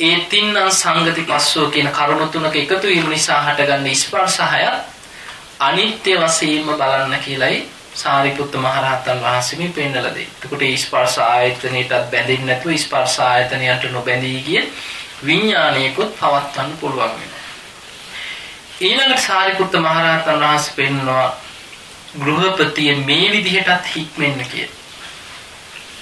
ඒ තින්නම් සංගති පස්සෝ කියන කරුණු තුනක එකතු වීම නිසා හටගන්න ස්පර්ශ හයත් අනිත්‍ය වශයෙන්ම බලන්න කියලයි සාරිපුත්ත මහරහතන් වහන්සේ මේ පෙන්නලා දෙයි. එතකොට මේ ස්පර්ශ ආයතනයටත් බැඳෙන්නේ නැතුව ස්පර්ශ ආයතනයට නොබැඳී ගිය විඥානයකොත් පවත්වන්න පුළුවන් වෙනවා. ඊළඟට සාරිපුත්ත මහරහතන් වහන්සේ පෙන්නවා ගෘහපතිය මේ විදිහටත් හික්මෙන්න කියලා.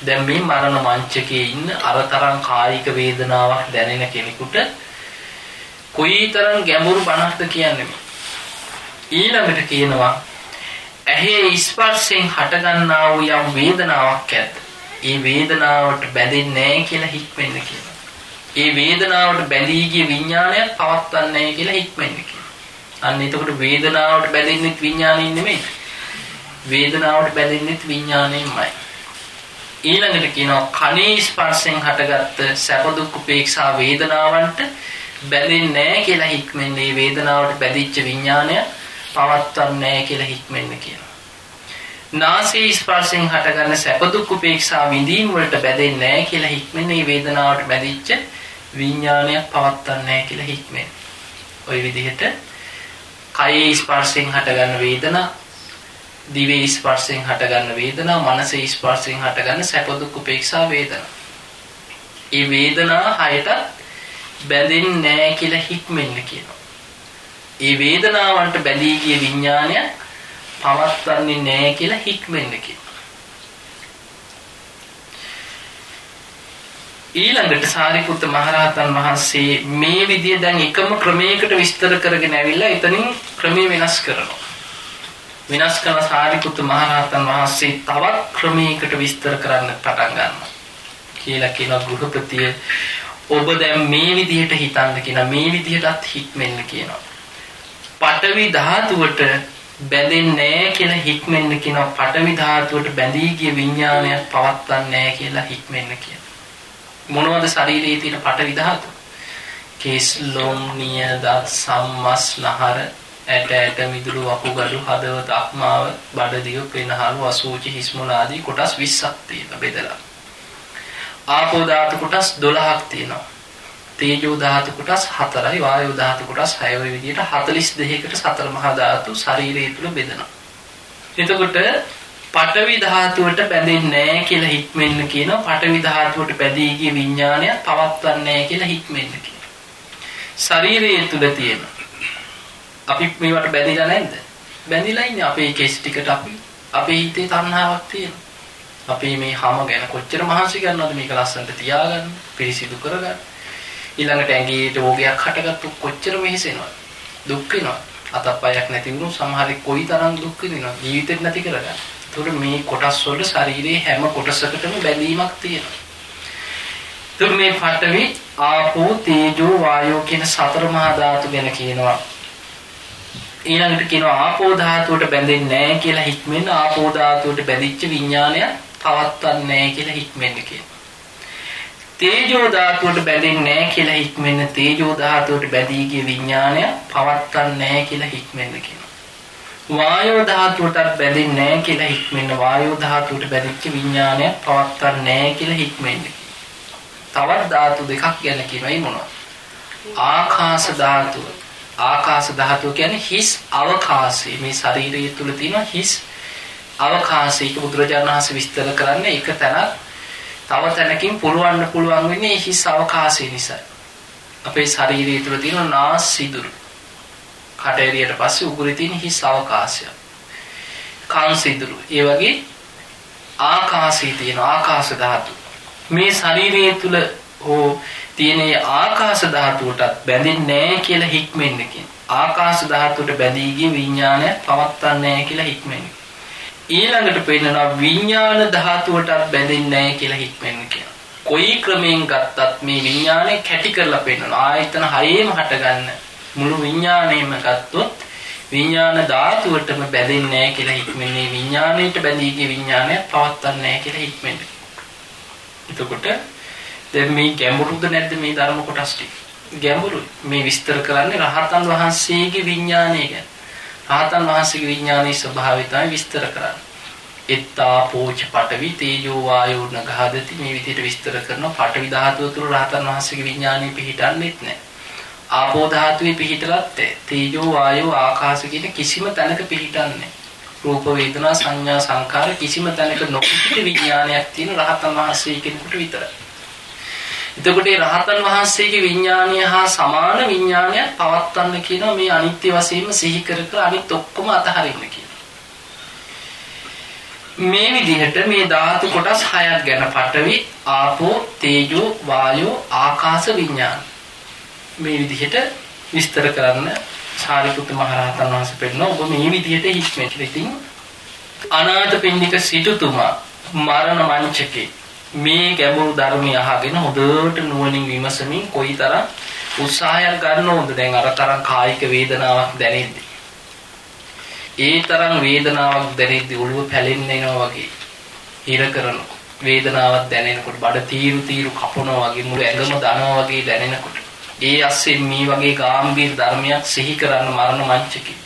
දැන් මේ මරණ මංචකයේ ඉන්න අරතරන් කායික වේදනාවක් දැනෙන කෙනෙකුට කොයිතරම් ගැඹුරු බණක්ද කියන්නේ. ඊළඟට කියනවා ඇහි ස්පර්ශයෙන් හටගන්නා වූ යම් වේදනාවක් ඇද්ද? ඒ වේදනාවට බැඳෙන්නේ නැහැ කියලා හික්මෙන්න කියනවා. ඒ වේදනාවට බැඳී ගිය විඥානයක් පවත්වන්නේ නැහැ කියලා හික්මෙන්නේ කියලා. අන්න එතකොට වේදනාවට බැඳෙන්නෙත් විඥානෙන් නෙමෙයි. වේදනාවට බැඳෙන්නෙත් විඥාණයෙන්මයි. ඊළඟට කියනවා කනේ ස්පර්ශයෙන් හටගත්ත සැප දුක් උපේක්ෂා වේදනාවන්ට බැඳෙන්නේ නැහැ කියලා හික්මෙන්නේ වේදනාවට බැඳිච්ච විඥානය පවත්වන්නේ නැහැ කියලා හික්මෙන්න කියනවා. නාසී ස්පර්ශයෙන් හටගන්න සැප දුක් උපේක්ෂා විඳීම් වලට බැඳෙන්නේ නැහැ කියලා හික්මෙන්නේ වේදනාවට බැඳිච්ච විඥානයක් පවත්වන්නේ නැහැ කියලා හික්මෙන්නේ. ওই විදිහට කයේ ස්පර්ශයෙන් හටගන්න වේදනා දිවේ ස්පර්ශයෙන් හටගන්න වේදනා මනසේ ස්පර්ශයෙන් හටගන්න සැප දුක් උපේක්ෂා වේදනා. ඒ වේදනා හයට බැඳෙන්නේ නැහැ කියලා හික්මෙන්න කියනවා. ඒ වේදනාවන්ට බැඳී ගිය විඥානය පවත්වන්නේ නැහැ කියලා හික්මෙන්න කියනවා. ඊළඟට සාරිපුත්ත මහරහතන් වහන්සේ මේ විදිය දැන් එකම ක්‍රමයකට විස්තර කරගෙන ඇවිල්ලා එතනින් ක්‍රමය වෙනස් කරනවා. විනාශ කරන සාරිපුත්තු මහරහතන් වහන්සේ තවත් ක්‍රමයකට විස්තර කරන්න පටන් ගන්නවා. කියලා කියන ගෘහපතිය ඔබ දැන් මේ විදිහට හිතන්න කියන මේ විදිහටත් හික්මෙන්න කියනවා. පඨවි ධාතුවට බැඳෙන්නේ නැහැ කියලා හික්මෙන්න කියනවා. පඨවි ධාතුවට බැඳී ගිය විඥානය පවත්න්නේ නැහැ කියලා හික්මෙන්න කියනවා. මොනවද ශරීරයේ තියෙන පඨවි ධාතු කේස් ලොම් නිය දත් සම්මස් නහර ඇට ඇට මිදුළු වකුගඩු හදවත අක්මාව බඩදිව පෙනහළු අසූචි හිස්මුණ ආදී කොටස් 20ක් තියෙනවා බෙදලා. ආපෝ ධාතු කොටස් 12ක් තියෙනවා. තේජෝ ධාතු කොටස් 4යි වායෝ ධාතු කොටස් 6 වෙයි විදිහට 42කට සතර මහා ධාතු ශරීරය තුල බෙදෙනවා. එතකොට පඨවි ධාතුවට බැඳෙන්නේ නැහැ කියලා හික්මෙන්න කියනවා. පඨවි ධාතුවට බැඳී ගිය විඥානය පවත්වන්නේ නැහැ කියලා හික්මෙන්න කියනවා. ශරීරය තුල තියෙනවා අපි මේවට බැඳිලා නැද්ද? බැඳිලා ඉන්නේ අපේ කෙස් ටිකට අපි අපේ හිතේ තණ්හාවක් තියෙනවා. අපි මේ හැම ගැන කොච්චර මහන්සි ගන්නවද මේක ලස්සනට තියාගන්න, පිරිසිදු කරගන්න. ඊළඟට ඇඟේ රෝගයක් හටගත්තු කොච්චර වෙහෙසෙනවද? දුක් වෙනවා. අතප්පයක් නැති වුණොත් සමහරෙක් කොයි තරම් දුක් විඳිනවද? ජීවිතෙත් නැති කරගන්න. ඒතකොට මේ කොටස් වල ශරීරයේ හැම කොටසකටම බැඳීමක් තියෙනවා. තුන් මේ පඨවි ආපෝ තේජෝ වායෝ කියන සතර මහා ධාතු ගැන කියනවා. ඊළඟට කියනවා ආපෝ ධාතුවට බැඳෙන්නේ නැහැ කියලා හික්මෙන්න ආපෝ ධාතුවට බැඳිච්ච විඥානය පවත්වන්නේ නැහැ කියලා හික්මෙන්න කියනවා. තේජෝ ධාතුවට බැඳෙන්නේ නැහැ කියලා හික්මෙන්න තේජෝ ධාතුවට බැඳී ගිය විඥානය පවත්වන්නේ නැහැ කියලා හික්මෙන්න කියනවා. වායෝ ධාතුවටත් බැඳෙන්නේ නැහැ කියලා හික්මෙන්න වායෝ ධාතුවට බැඳිච්ච විඥානය පවත්වන්නේ නැහැ කියලා හික්මෙන්න. තවත් ධාතු දෙකක් ගැන කියනයි මොනවද? ආකාශ ධාතුව ආකාශ ධාතුව කියන්නේ හිස් අවකාශය. මේ ශරීරය තුල තියෙන හිස් අවකාශය. ඒක බුදුරජාණන් වහන්සේ විස්තර කරන්නේ එක තැනක් තව තැනකින් පුරවන්න පුළුවන් වෙන්නේ හිස් අවකාශය නිසා. අපේ ශරීරය තුල තියෙන නාස් සිදුරු. කටේරියට පස්සේ උගුරේ තියෙන හිස් අවකාශය. කන් සිදුරු. ඒ වගේ ආකාශයේ තියෙන ආකාශ ධාතු. මේ ශරීරය තුල හෝ තියෙන ආකාශ ධාතුවටත් බැඳෙන්නේ නැහැ කියලා හික්මෙන්න කියන. ආකාශ ධාතුවට බැඳී ගිය විඥානය පවත්න්නේ නැහැ කියලා හික්මෙන්න. ඊළඟට පෙන්නනවා විඥාන ධාතුවටත් බැඳෙන්නේ නැහැ කියලා හික්මෙන්න කියන. කොයි ක්‍රමයෙන් ගත්තත් මේ විඥානය කැටි කරලා පෙන්නනවා. ආයතන හයේම හටගන්න මුළු විඥාණයම ගත්තොත් විඥාන ධාතුවටම බැඳෙන්නේ නැහැ කියලා හික්මෙන්නේ විඥාණයට බැඳී ගිය විඥානය පවත්න්නේ නැහැ කියලා හික්මෙන්නේ. එතකොට දැන් මේ ගැඹුරුද නැද්ද මේ ධර්ම කොටස් ටික? ගැඹුරුයි. මේ විස්තර කරන්නේ රහතන් වහන්සේගේ විඥානය ගැන. රහතන් වහන්සේගේ විඥානයේ ස්වභාවය තමයි විස්තර කරන්නේ. එත්තා පෝච පඨවි තේජෝ වායෝ නගහදති මේ විදිහට විස්තර කරනවා පඨවි ධාතුව තුළ රහතන් වහන්සේගේ විඥානය පිහිටන්නේත් නැහැ. ආපෝ ධාතුවේ පිහිටලත් තේජෝ වායෝ ආකාශ කියන කිසිම තැනක පිහිටන්නේ රූප වේදනා සංඥා සංකාර කිසිම තැනක නොපිහිට විඥානයක් තියෙන රහතන් වහන්සේ කෙනෙකුට විතරයි. එතකොට මේ රහතන් වහන්සේගේ විඥානය හා සමාන විඥානයක් පවත්වන්න කියනවා මේ අනිත්‍ය වශයෙන්ම සිහි කර කර අනිත් ඔක්කොම අතහරින්න කියනවා. මේ විදිහට මේ ධාතු කොටස් හයක් ගැන පඨවි, ආපෝ, තේජෝ, වායෝ, ආකාශ විඥාන. මේ විදිහට විස්තර කරන්න සාරිපුත්ත මහ රහතන් වහන්සේ පෙන්නන ඔබ මේ විදිහට හික්මෙන්න. ඉතින් අනාථ පින්නික සිටුතුමා මරණ මංචකේ මේ ගැඹුරු ධර්මය අහගෙන හොඳට නුවණින් විමසමින් කොයිතරම් උත්සාහයක් ගන්න ඕනද? දැන් අර තරම් කායික වේදනාවක් දැනෙද්දි. ඒ තරම් වේදනාවක් දැනෙද්දි ඔළුව පැලෙන්න එනවා වගේ. හිර කරන වේදනාවක් දැනෙනකොට බඩ තීරු තීරු කපනවා වගේ මුළු ඇඟම දනවා වගේ දැනෙනකොට. ඒ අස්සෙන් මේ වගේ ගාම්භීර ධර්මයක් සිහි කරන්න මරණ මංචකේ.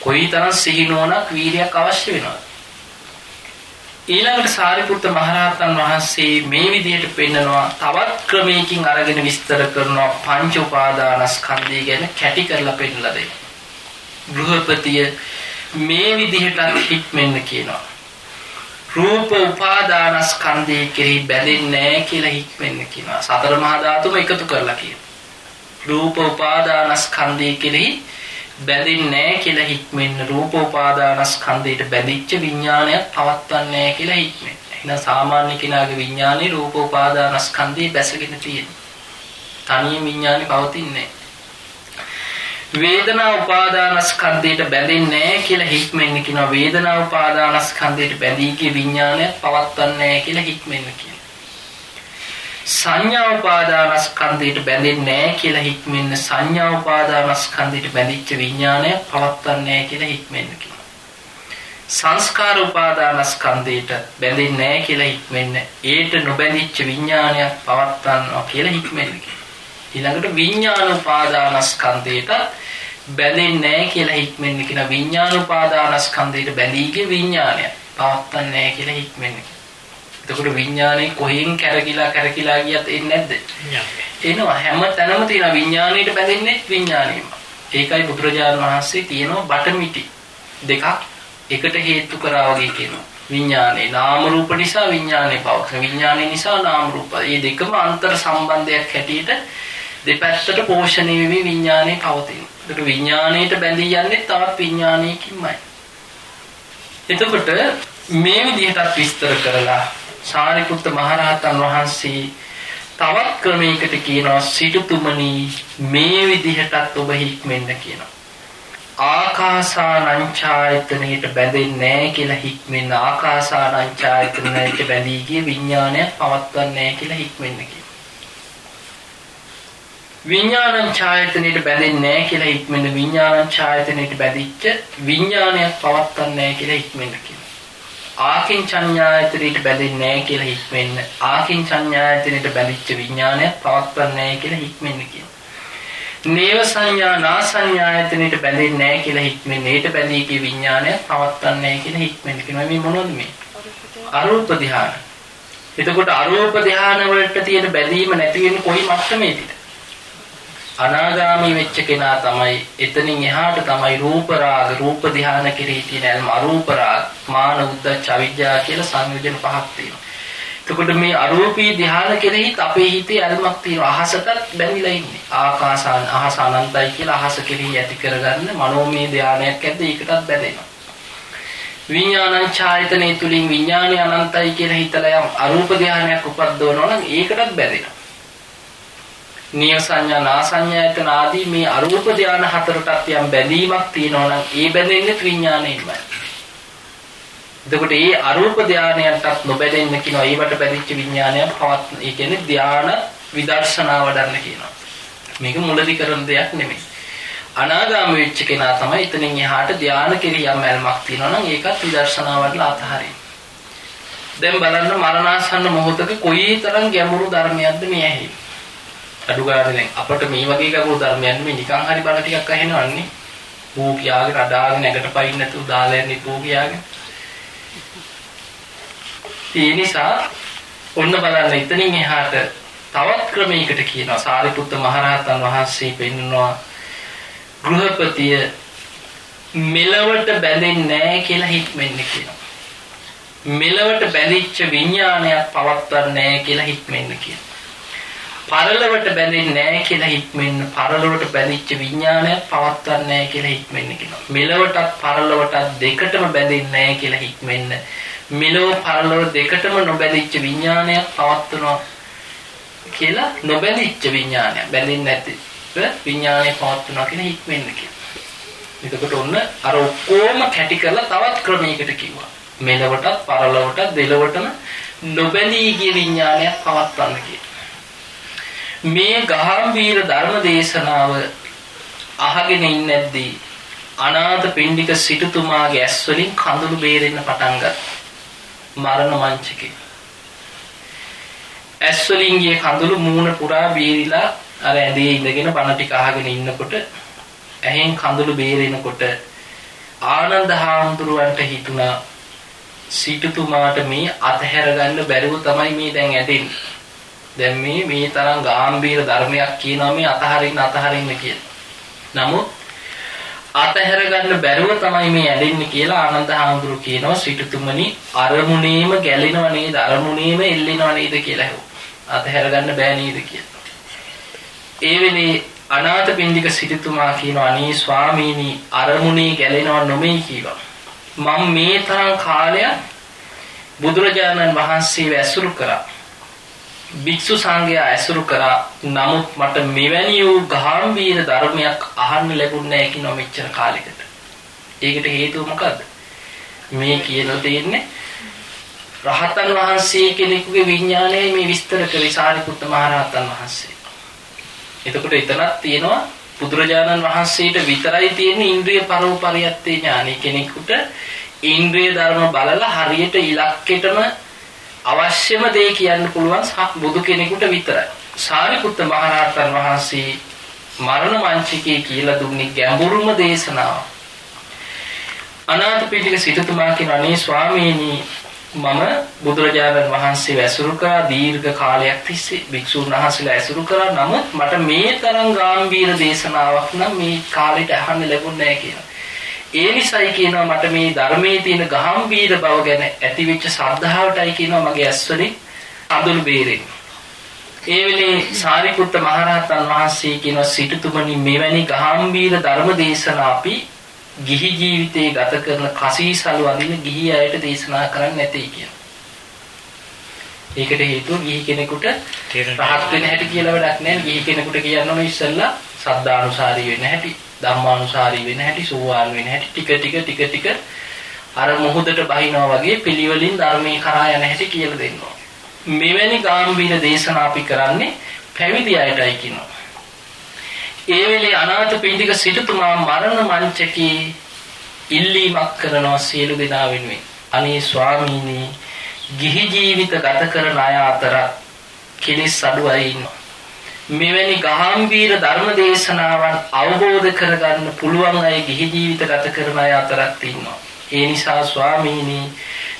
කොයිතරම් සිහි නොනක් වීර්යයක් අවශ්‍ය වෙනවද? ඊළඟට සාරිපුත්ත මහරහතන් වහන්සේ මේ විදිහට පෙන්නනවා තවත් ක්‍රමයකින් අරගෙන විස්තර කරනවා පංච උපාදානස්කන්ධය ගැන කැටි කරලා පෙන්නලා දෙන්න. ගෘහපතිය මේ විදිහට හික්මෙන්න කියනවා. රූප උපාදානස්කන්ධය කෙරෙහි බැඳෙන්නේ නැහැ කියලා හික්මෙන්න කියනවා. සතර මහා ධාතුම එකතු කරලා කියනවා. රූප උපාදානස්කන්ධය කෙරෙහි බැඳෙන්නේ නැහැ කියලා හික්මෙන්න රූප උපාදානස්කන්ධයට බැඳිච්ච විඥානයක් පවත්වන්නේ නැහැ කියලා හික්මෙන්න. එහෙනම් සාමාන්‍ය කෙනාගේ විඥානේ රූප උපාදානස්කන්ධේ බැසගෙන තියෙනවා. තනියෙන් විඥානේ පවතින්නේ වේදනා උපාදානස්කන්ධයට බැඳෙන්නේ නැහැ කියලා හික්මෙන්න කියනවා. වේදනා උපාදානස්කන්ධයට බැඳී ගිය විඥානයක් පවත්වන්නේ නැහැ කියලා හික්මෙන්න කියනවා. සංඥා උපාදානස්කන්ධයට බැඳෙන්නේ නැහැ කියලා හික්මෙන්න සංඥා උපාදානස්කන්ධයට බැඳිච්ච විඥානය පවත්වන්නේ නැහැ කියලා හික්මෙන්න කියනවා. සංස්කාර උපාදානස්කන්ධයට බැඳෙන්නේ නැහැ කියලා හික්මෙන්න ඒට නොබැඳිච්ච විඥානයක් පවත්වනවා කියලා හික්මෙන්න කියනවා. ඊළඟට විඥාන උපාදානස්කන්ධයට බැඳෙන්නේ නැහැ කියලා හික්මෙන්න කියන විඥාන උපාදානස්කන්ධයට බැඳී ගිය විඥානය පවත්වන්නේ නැහැ කියලා හික්මෙන්න එතකොට විඥානේ කොහෙන් කැරකිලා කැරකිලා ගියත් එන්නේ නැද්ද? එනවා හැම තැනම තියෙන විඥාණයට බැඳෙන්නේ විඥාණයම. ඒකයි බුදුරජාණන් වහන්සේ තියෙනවා බටමිටි දෙකක් එකට හේතු කරා වගේ කියනවා. විඥානේ නාම රූප නිසා විඥානේ පවතින විඥානේ නිසා නාම රූප. මේ දෙකම අන්තර් සම්බන්ධයක් හැටියට දෙපැත්තට පෝෂණය වෙවි විඥානේ පවතින. ඒකට විඥාණයට බැඳී යන්නේ තවත් විඥානයකින්මයි. එතකොට මේ විදිහටත් විස්තර කරලා සාරිපුත්ත මහරහතන් වහන්සේ තවත් ක්‍රමයකට කියනවා සිටුතුමනි මේ විදිහටත් ඔබ හික්මෙන්න කියනවා. ආකාසානංචායතනෙට බැඳෙන්නේ නැහැ කියලා හික්මෙන්න ආකාසානංචායතනෙට බැඳී ගිය විඥානය පවත්වන්නේ නැහැ කියලා හික්මෙන්න කියනවා. විඥානං ඡායතනෙට බැඳෙන්නේ නැහැ කියලා හික්මෙන්න විඥානං ඡායතනෙට බැඳිච්ච විඥානයක් පවත්වන්නේ නැහැ කියලා හික්මෙන්න කියනවා. ආකින් සංඥායතනෙට බැඳෙන්නේ නැහැ කියලා හික්මෙන්න ආකින් සංඥායතනෙට බැඳිච්ච විඥානය පවත්වන්නේ නැහැ කියලා හික්මෙන්න කියනවා. නේව සංඥා නා සංඥායතනෙට බැඳෙන්නේ නැහැ කියලා හික්මෙන්න ඒට බැඳී ගිය විඥානය පවත්වන්නේ නැහැ කියලා හික්මෙන්න කියනවා. මේ මොනවද මේ? අරූප ධ්‍යාන. එතකොට අරූප ධ්‍යාන වලට තියෙන බැඳීම නැති වෙන්නේ කොයි මට්ටමේදීද? අනාගාමී වෙච්ච කෙනා තමයි එතනින් එහාට තමයි රූප රාග රූප ධානය කෙරෙහි තියෙන අල්ම අරූප රාග මාන උද්දච්ච අවිජ්ජා කියලා සංයෝජන පහක් තියෙනවා. එතකොට මේ අරූපී ධානය කෙරෙහිත් අපේ හිතේ අල්මක් තියෙනවා. අහසටත් බැඳිලා ඉන්නේ. ආකාසාන අහස අනන්තයි කියලා අහස කෙරෙහි ඇති කරගන්න මනෝමය ධානයක් ඇද්ද ඒකටත් බැඳෙනවා. විඥානං ඡායතනෙ තුලින් විඥානය අනන්තයි කියලා හිතලා යම් අරූප ධානයක් උපද්දවනවා නම් ඒකටත් බැඳෙනවා. නිය සංඥා නා සංඥායතන ආදී මේ අරූප ධාන හතරටත් යම් බැඳීමක් තියෙනවා නම් ඒ බැඳෙන්නේ විඥාණයෙන්මයි. එතකොට මේ අරූප ධානයන්ටත් නොබැඳෙන්න කියනවා. ඒවට බැඳිච්ච විඥානය පවත් ඒ කියන්නේ ධාන විදර්ශනා වඩන්න කියනවා. මේක මුලදි කරන දෙයක් නෙමෙයි. අනාගාමී වෙච්ච කෙනා තමයි එතනින් එහාට ධාන කෙරෙහි යම් ඇල්මක් තියෙනවා නම් ඒකත් විදර්ශනා වඩලා අතහරින්න. දැන් බලන්න මරණාසන්න මොහොතක කොයිතරම් ගැඹුරු ධර්මයක්ද මේ ඇහෙන්නේ. අඩු ගානේ දැන් අපිට මේ වගේ කකුල් ධර්මයන් මේ නිකන් හරි බල ටිකක් අහෙනවන්නේ. ඌ කියාගෙන අඩාගෙන නැගට පයින් නැතුව දාලා යන්නේ ඌ කියාගෙන. ඒ නිසා ඔන්න බලන්න එතනින් එහාට තවත් ක්‍රමයකට කියනවා සාරිපුත්ත මහරහතන් වහන්සේ පෙන්වනවා ගෘහපතිය මෙලවට බැඳෙන්නේ නැහැ කියලා හික්මෙන්න කියනවා. මෙලවට බැඳිච්ච විඥානයක් පවත්වන්නේ නැහැ කියලා හික්මෙන්න කියනවා. පරලොවට බැඳෙන්නේ නැහැ කියලා හික්මෙන්න පරලොවට බැඳිච්ච විඥානයක් පවත්වන්නේ නැහැ කියලා හික්මෙන්න කියනවා. මෙලොවටත් පරලොවටත් දෙකටම බැඳෙන්නේ නැහැ කියලා හික්මෙන්න. මෙලොව පරලොව දෙකටම නොබැඳිච්ච විඥානයක් පවත්වනවා කියලා නොබැඳිච්ච විඥානයක් බැඳෙන්නේ නැති විඥානය පවත්වනවා කියලා හික්මෙන්න කියනවා. එතකොට ඔන්න අර ඔක්කොම කැටි කරලා තවත් ක්‍රමයකට කිව්වා. මෙලොවටත් පරලොවටත් දෙලොවටම නොබැඳී ගිය විඥානයක් පවත්වන්න කියලා. මේ ගාම්භීර ධර්ම දේශනාව අහගෙන ඉන්නේද්දී අනාථ පිණ්ඩික සිටුතුමාගේ ඇස් වලින් කඳුළු බේරෙන්න පටන් ගත්තා. මරණ මංචකේ. ඇස් වලින් ගිය කඳුළු මූණ පුරා බේරිලා අර ඇඳේ ඉඳගෙන බණ ටික අහගෙන ඉන්නකොට ඇහෙන් කඳුළු බේරෙනකොට ආනන්ද හාමුදුරුවන්ට හිතුණා සිටුතුමාට මේ අතහැර ගන්න බැරුව තමයි මේ දැන් ඇදෙන්නේ. දැන් මේ මේ තරම් ගැඹීර ධර්මයක් කියනවා මේ අතහරින්න අතහරින්න කියලා. නමුත් අතහැර ගන්න බැරුව තමයි මේ ඇදෙන්නේ කියලා ආනන්ද හාමුදුරු කියනවා සිටුතුමනි අරමුණේම ගැලෙනව නේද අරමුණේම එල්ලෙනව නේද කියලා හෙව්වා. අතහැර ගන්න බෑ නේද කියලා. ඒ වෙලේ අනාථපිණ්ඩික සිටුතුමා කියනවා අනේ ස්වාමීනි අරමුණේ ගැලෙනව නොමේ කීවා. මම මේ තරම් කාලයක් බුදුරජාණන් වහන්සේ ඇසුරු කරා. භික්ෂු සංඝයා ඇසුරු කරා. නමුත් මට මෙවැනි වූ ගාම්භීර ධර්මයක් අහන්න ලැබුණ නැහැ කියනවා මෙච්චර කාලෙකට. ඒකට හේතුව මොකද්ද? මේ කියලා තියෙන්නේ රහතන් වහන්සේ කෙනෙකුගේ විඥානයයි මේ විස්තර කරේ සාරිපුත්ත මහ රහතන් වහන්සේ. එතකොට එතනක් තියෙනවා බුදුරජාණන් වහන්සේට විතරයි තියෙන ඉන්ද්‍රිය පරෝපරියත්තේ ඥානෙ කෙනෙකුට ඉන්ද්‍රිය ධර්ම බලලා හරියට ඉලක්කෙටම අවශ්‍යම දේ කියන්න පුළුවන් බුදු කෙනෙකුට විතරයි. සාරිපුත්ත මහරහතන් වහන්සේ මරණ මංචකේ කියලා දුන්නේ ගැඹුරුම දේශනාව. අනාථපිණ්ඩික සිටුතුමා කියන අනේ ස්වාමීනි මම බුදුරජාණන් වහන්සේ ඇසුරු කරා දීර්ඝ කාලයක් තිස්සේ භික්ෂුන් වහන්සේලා ඇසුරු කරා නමුත් මට මේ තරම් ගැඹීර දේශනාවක් නම් මේ කාලෙට අහන්න ලැබුණේ නැහැ කියලා. ඒ නිසායි කියනවා මට මේ ධර්මයේ තියෙන ගැඹීර බව ගැන ඇතිවෙච්ච ශ්‍රද්ධාවටයි කියනවා මගේ ඇස්වලින් අඳුරු බේරෙන්නේ. ඒ වෙලේ සාරිපුත්ත මහරහතන් වහන්සේ කියනවා සිටුතුමනි මෙවැනි ගැඹීර ධර්ම දේශනා අපි ගිහි ජීවිතේ ගත කරන කසීසලු අඳින ගිහි අයට දේශනා කරන්න නැtei කියන. ඒකට හේතුව ගිහි කෙනෙකුට රහත් වෙන හැටි කියලා වැඩක් නැහැ. ගිහි කෙනෙකුට කියන්නම ඉස්සෙල්ලා සද්ධානුසාරී වෙන්න හැටි, ධම්මානුසාරී වෙන්න හැටි, සෝවාන් වෙන්න හැටි ටික ටික ටික ටික අර මොහොතට බහිනවා වගේ පිළිවෙලින් ධර්මයේ කරා යන හැටි කියලා දෙන්නවා. මෙවැනි ගැඹීර දේශනා අපි කරන්නේ පැවිදි අයටයි කියනවා. ඒ වෙලේ අනාථ පින්ඩික සිටුතුමා මරණ මංචකේ ඉල්ලීමක් කරනවා සියලු දෙනා වෙනුවෙන්. අනේ ස්වාමීනි ගිහි ජීවිත ගත කරන අය අතර කෙලෙස් අඩු අය ඉන්නවා. මෙවැනි ගාම්භීර ධර්ම දේශනාවන් අවබෝධ කරගන්න පුළුවන් අය ගිහි ජීවිත ගත කරන අය අතරත් ඉන්නවා. ඒ නිසා ස්වාමීනි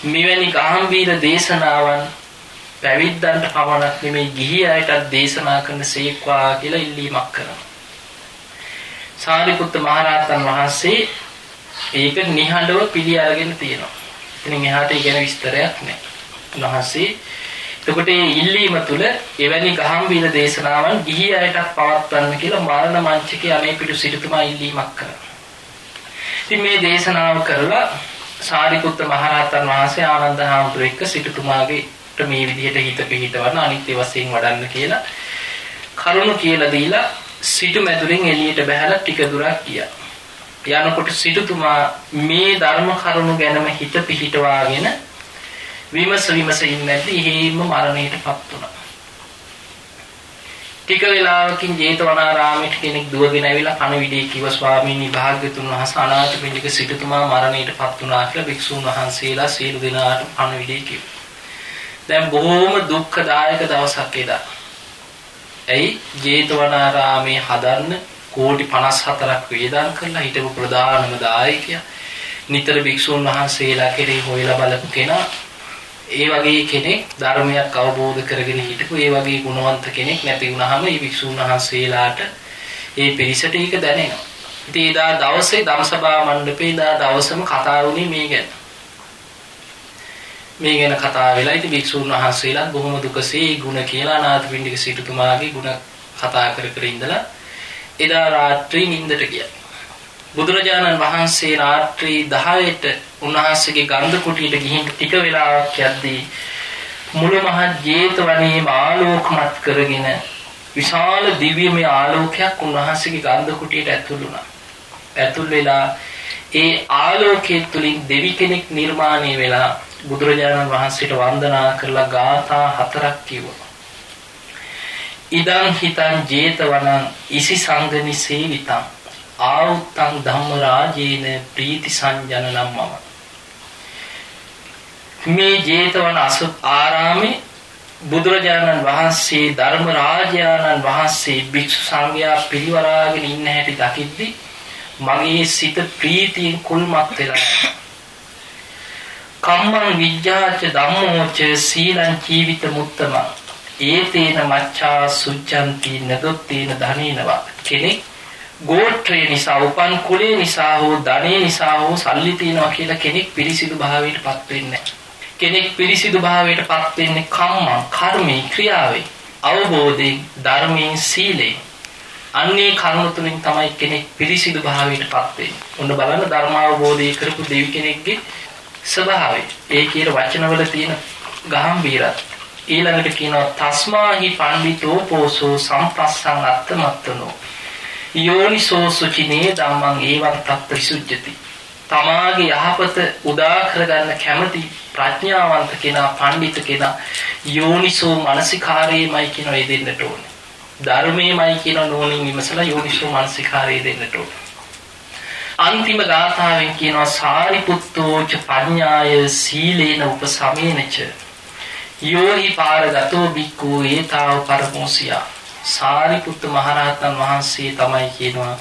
මෙවැනි ගාම්භීර දේශනාවන් පැවිද්දන්ට පමණක් නෙමෙයි ගිහි අයටත් දේශනා කරන සීක්වා කියලා ඉල්ලීමක් කරනවා. සාරිපුත්ත මහරහතන් වහන්සේ ඒක නිහඬව පිළි අරගෙන තියෙනවා. ඉතින් එහාට ඉගෙන විස්තරයක් නැහැ. උන්වහන්සේ එතකොට මේ ඉල්ලීම තුල එවැනි ගහම්බීර දේශනාවන් ගිහි අයටත් පවත්වන්න කියලා මරණ මංචකේ අනේ පිටු සිටුතුමා ඉල්ලීමක් කරා. ඉතින් මේ දේශනාව කරලා සාරිපුත්ත මහරහතන් වහන්සේ ආනන්ද හාමුදුරුවෝ එක්ක සිටුතුමාගේ මේ විදිහට හිත පිහිටවන්න අනිත්‍ය වශයෙන් වඩන්න කියලා කරුණු කියලා දීලා සිටු මැදුරෙන් එළියට බහැලා ටික දුරක් ගියා. යනකොට සිටුතුමා මේ ධර්ම කරුණු ගැනම හිත පිහිටවාගෙන විමස විමස ඉන්නේ හේම මරණයටපත් වුණා. ටික වෙලාවකින් ජේතවනාරාමයට කෙනෙක් දුවගෙන ඇවිල්ලා කණවිඩේ කිව්ව ස්වාමීනි භාග්‍යතුන් වහන්සේ අනාථපිණ්ඩික සිටුතුමා මරණයටපත් වුණා කියලා භික්ෂුන් වහන්සේලා සියලු දෙනාට කණවිඩේ කිව්වා. දැන් බොහොම දුක්ඛදායක දවසක් එදා. ඇයි ජේතවනාරාමේ හදන්න කෝටි 54ක් වේදන් කරලා හිටපු ප්‍රධානම දායකයා නිතර භික්ෂුන් වහන්සේලා කෙරෙහි හොයලා බලපු කෙනා ඒ වගේ කෙනෙක් ධර්මයක් අවබෝධ කරගෙන හිටපු ඒ වගේ ගුණවන්ත කෙනෙක් නැති වුනහම මේ භික්ෂුන් වහන්සේලාට ඒ පිරිසට ඒක දැනෙනවා. ඉතින් එදා දවසේ ධම්සභා මණ්ඩපේ එදා දවසම කතා වුණේ මේ ගැන. මේ ගැන කතා වෙලා ඉතින් භික්ෂුන් වහන්සේලා බොහොම දුකසේ ගුණ කියලා අනාථපිණ්ඩික සිටුතුමාගේ ගුණ කතා කර කර ඉඳලා එදා රාත්‍රී නිින්දට ගියා. බුදුරජාණන් වහන්සේ රාත්‍රී 10ට උන්වහන්සේගේ ගන්ධ කුටියට ගිහින් ටික වෙලාවක් යද්දී මුළු මහත් ජේතවනයේම ආලෝකමත් කරගෙන විශාල දිව්‍යමය ආලෝකයක් උන්වහන්සේගේ ගන්ධ කුටියට ඇතුල් වුණා. ඇතුල් වෙලා ඒ ආලෝකයේ තුලින් දෙවි කෙනෙක් නිර්මාණය වෙලා බුදුරජාණන් වහන්සේට වන්දනා කරලා ගාථා හතරක් කිව්වා. ඉදං හිතං 제තවනං ඉසි සංගනි සේවිතං ආවුත්තං ධම්ම රාජේන ප්‍රීති සංජනනම් මම. මේ 제තවන අසු ආරාමේ බුදුරජාණන් වහන්සේ ධර්ම රාජානන් වහන්සේ භික්ෂු සංඝයා පිරිවරාගෙන ඉන්න හැටි දකිද්දි මගේ සිත ප්‍රීතියෙන් කුල්මත් වෙලා කම්මං විජ්ජාච ධම්මෝච සීලං ජීවිත මුත්තම. ඒතේන මච්ඡා සුච්ඡන්ති නදොත්තේන ධනේනවා. කෙනෙක් ගෝත්‍රය නිසා උපන් කුලේ නිසා හෝ ධනේ නිසා හෝ සල්ලි තියනවා කියලා කෙනෙක් පිරිසිදු භාවයට පත් වෙන්නේ නැහැ කෙනෙක් පිරිසිදු භාවයට පත් වෙන්නේ කම්ම, කර්මී, ක්‍රියාවේ, අවබෝධයෙන්, ධර්මයෙන්, සීලයෙන්. අන්නේ කර්ම තුලින් තමයි කෙනෙක් පිරිසිදු භාවයට පත් වෙන්නේ. ඔන්න බලන්න ධර්මාවබෝධය කරපු දෙවි කෙනෙක්ගේ ස්වභාවය. ඒ කියන වචනවල තියෙන ගාම්භීරත් ඊළඟට කියනවා තස්මාහි පණ්ඩිතෝ පෝසෝ සම්පස්සං අත්තමත්තනෝ යෝනිසෝ සුචිනේ ධම්මං ඒවං තත්ත්‍ර විසුද්ධති තමාගේ යහපත උදා කරගන්න කැමති ප්‍රඥාවන්ත කෙනා පඬිත කෙනා යෝනිසෝ මනසිකාරයේමයි කියන ඒ දෙන්නට ඕනේ. ධර්මයේමයි කියන නෝනින් විමසලා යෝනිසෝ මනසිකාරයේ දෙන්නට ඕනේ. අන්තිම ගාථාවෙන් කියනවා සාරිපුත්තෝච පඤ්ඤාය සීලේන උපසමේනච යෝහි පාරගතෝ බික්කෝ ඒතාව පරමෝසියා සාරිපුත්ත මහරහතන් වහන්සේ තමයි කියනවා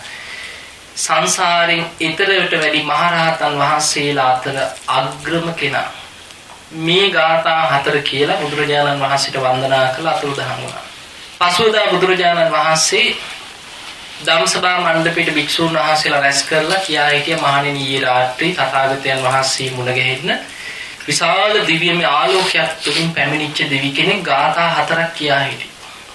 සංසාරෙන් ඊතරයට වැඩි මහරහතන් වහන්සේලා අතර අග්‍රම කෙනා මේ ගාථා හතර කියලා බුදුරජාණන් වහන්සේට වන්දනා කළ අතුරුදහන් වුණා. පසුවදා බුදුරජාණන් වහන්සේ ධම්සභා මණ්ඩපයට භික්ෂූන් වහන්සේලා රැස් කරලා කියා හිටිය මහණෙනි ඊයේ රාත්‍රී තථාගතයන් වහන්සේ මුණ ගැහෙන්න විශාල දිව්‍යමය ආලෝකයක් තුලින් පැමිණිච්ච දෙවි කෙනෙක් ගාථා හතරක් කියා හිටියා.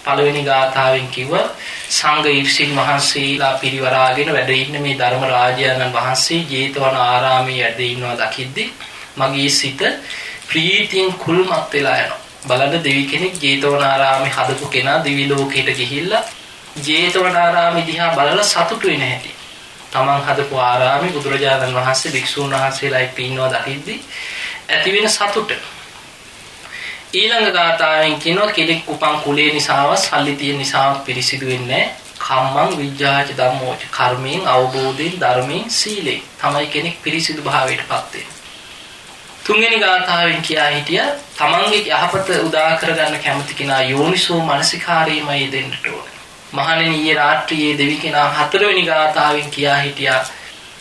පළවෙනි ගාථාවෙන් කිව්වා සංඝ ඊර්ෂින් වහන්සේලා පිරිවරාගෙන වැඩ ඉන්න මේ ධර්ම රාජයාණන් වහන්සේ ජේතවන ආරාමයේ වැඩ ඉන්නවා දකිද්දි මගේ සිත ප්‍රීතියෙන් කුල්මත් වෙලා යනවා. බලන්න දෙවි කෙනෙක් ජේතවනාරාමේ හදපු කෙනා දිවි ලෝකයට ගිහිල්ලා ජේතවනාරාමේ දිහා බලලා සතුටු වෙන හැටි. තමන් හදපු ආරාමේ බුදුරජාණන් වහන්සේ භික්ෂූන් වහන්සේලා එක්ක ඉන්නවා දකිද්දි ඇති වෙන සතුට. ඊළඟ ගාථාවෙන් කියනවා කෙනෙක් උපන් කුලේ නිසාවත් සල්ලි තියෙන නිසාවත් පිරිසිදු වෙන්නේ කම්මං විජ්ජාච ධම්මෝච කර්මයෙන් අවබෝධයෙන් ධර්මයෙන් සීලයෙන් තමයි කෙනෙක් පිරිසිදු භාවයටපත් වෙන්නේ. තුන්වෙනි ගාථාවෙන් කියා හිටිය තමන්ගේ යහපත උදා කරගන්න කැමති කෙනා යෝනිසෝ මනසිකාරයමයි දෙන්නට ඕනේ. මහණෙනි ඊයේ රාත්‍රියේ දෙවි කෙනා හතරවෙනි ගාථාවෙන් කියා හිටියා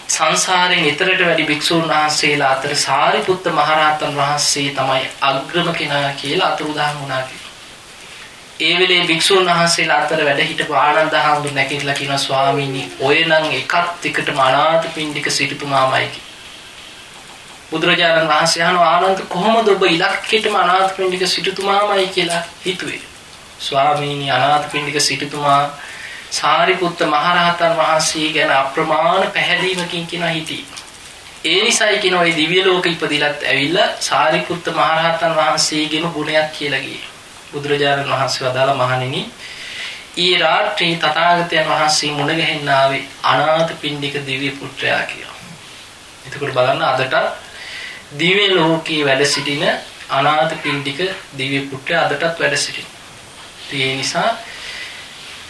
සංසාරයෙන් ඊතරට වැඩි භික්ෂූන් වහන්සේලා අතර සාරිපුත්ත මහරහතන් වහන්සේ තමයි අග්‍රම කෙනා කියලා අතුරුදහන් වුණා ඒ වෙලේ භික්ෂූන් වහන්සේලා අතර වැඩ හිටපු ආනන්ද හාමුදුරුවෝ නැගිටලා කියනවා ස්වාමීනි ඔය නම් එකත් එකටම අනාථපිණ්ඩික සිටුතුමාමයි බුදුරජාණන් වහන්සේ අහනවා ආනන්ද කොහොමද ඔබ ඉලක්කෙටම අනාථපිණ්ඩික සිටුතුමාමයි කියලා හිතුවේ? ස්වාමීනි අනාථපිණ්ඩික සිටුතුමා සාරිපුත්ත මහරහතන් වහන්සේ ගැන අප්‍රමාණ පැහැදීමකින් කියන හිටි. ඒ නිසායි කියන ওই දිව්‍ය ලෝක ඉපදිලත් ඇවිල්ලා සාරිපුත්ත මහරහතන් වහන්සේගේම ගුණයක් කියලා ගියේ. බුදුරජාණන් වහන්සේ වදාළ මහණෙනි ඊ රාත්‍රී තථාගතයන් වහන්සේ මුණ ගැහෙන්න ආවේ අනාථපිණ්ඩික දිව්‍ය පුත්‍රයා කියලා. එතකොට බලන්න අදටත් දිව්‍ය ලෝකයේ වැඩ සිටින අනාථ පිණ්ඩික දිව්‍ය පුත්‍රය අදටත් වැඩ සිටිනවා. ඒ නිසා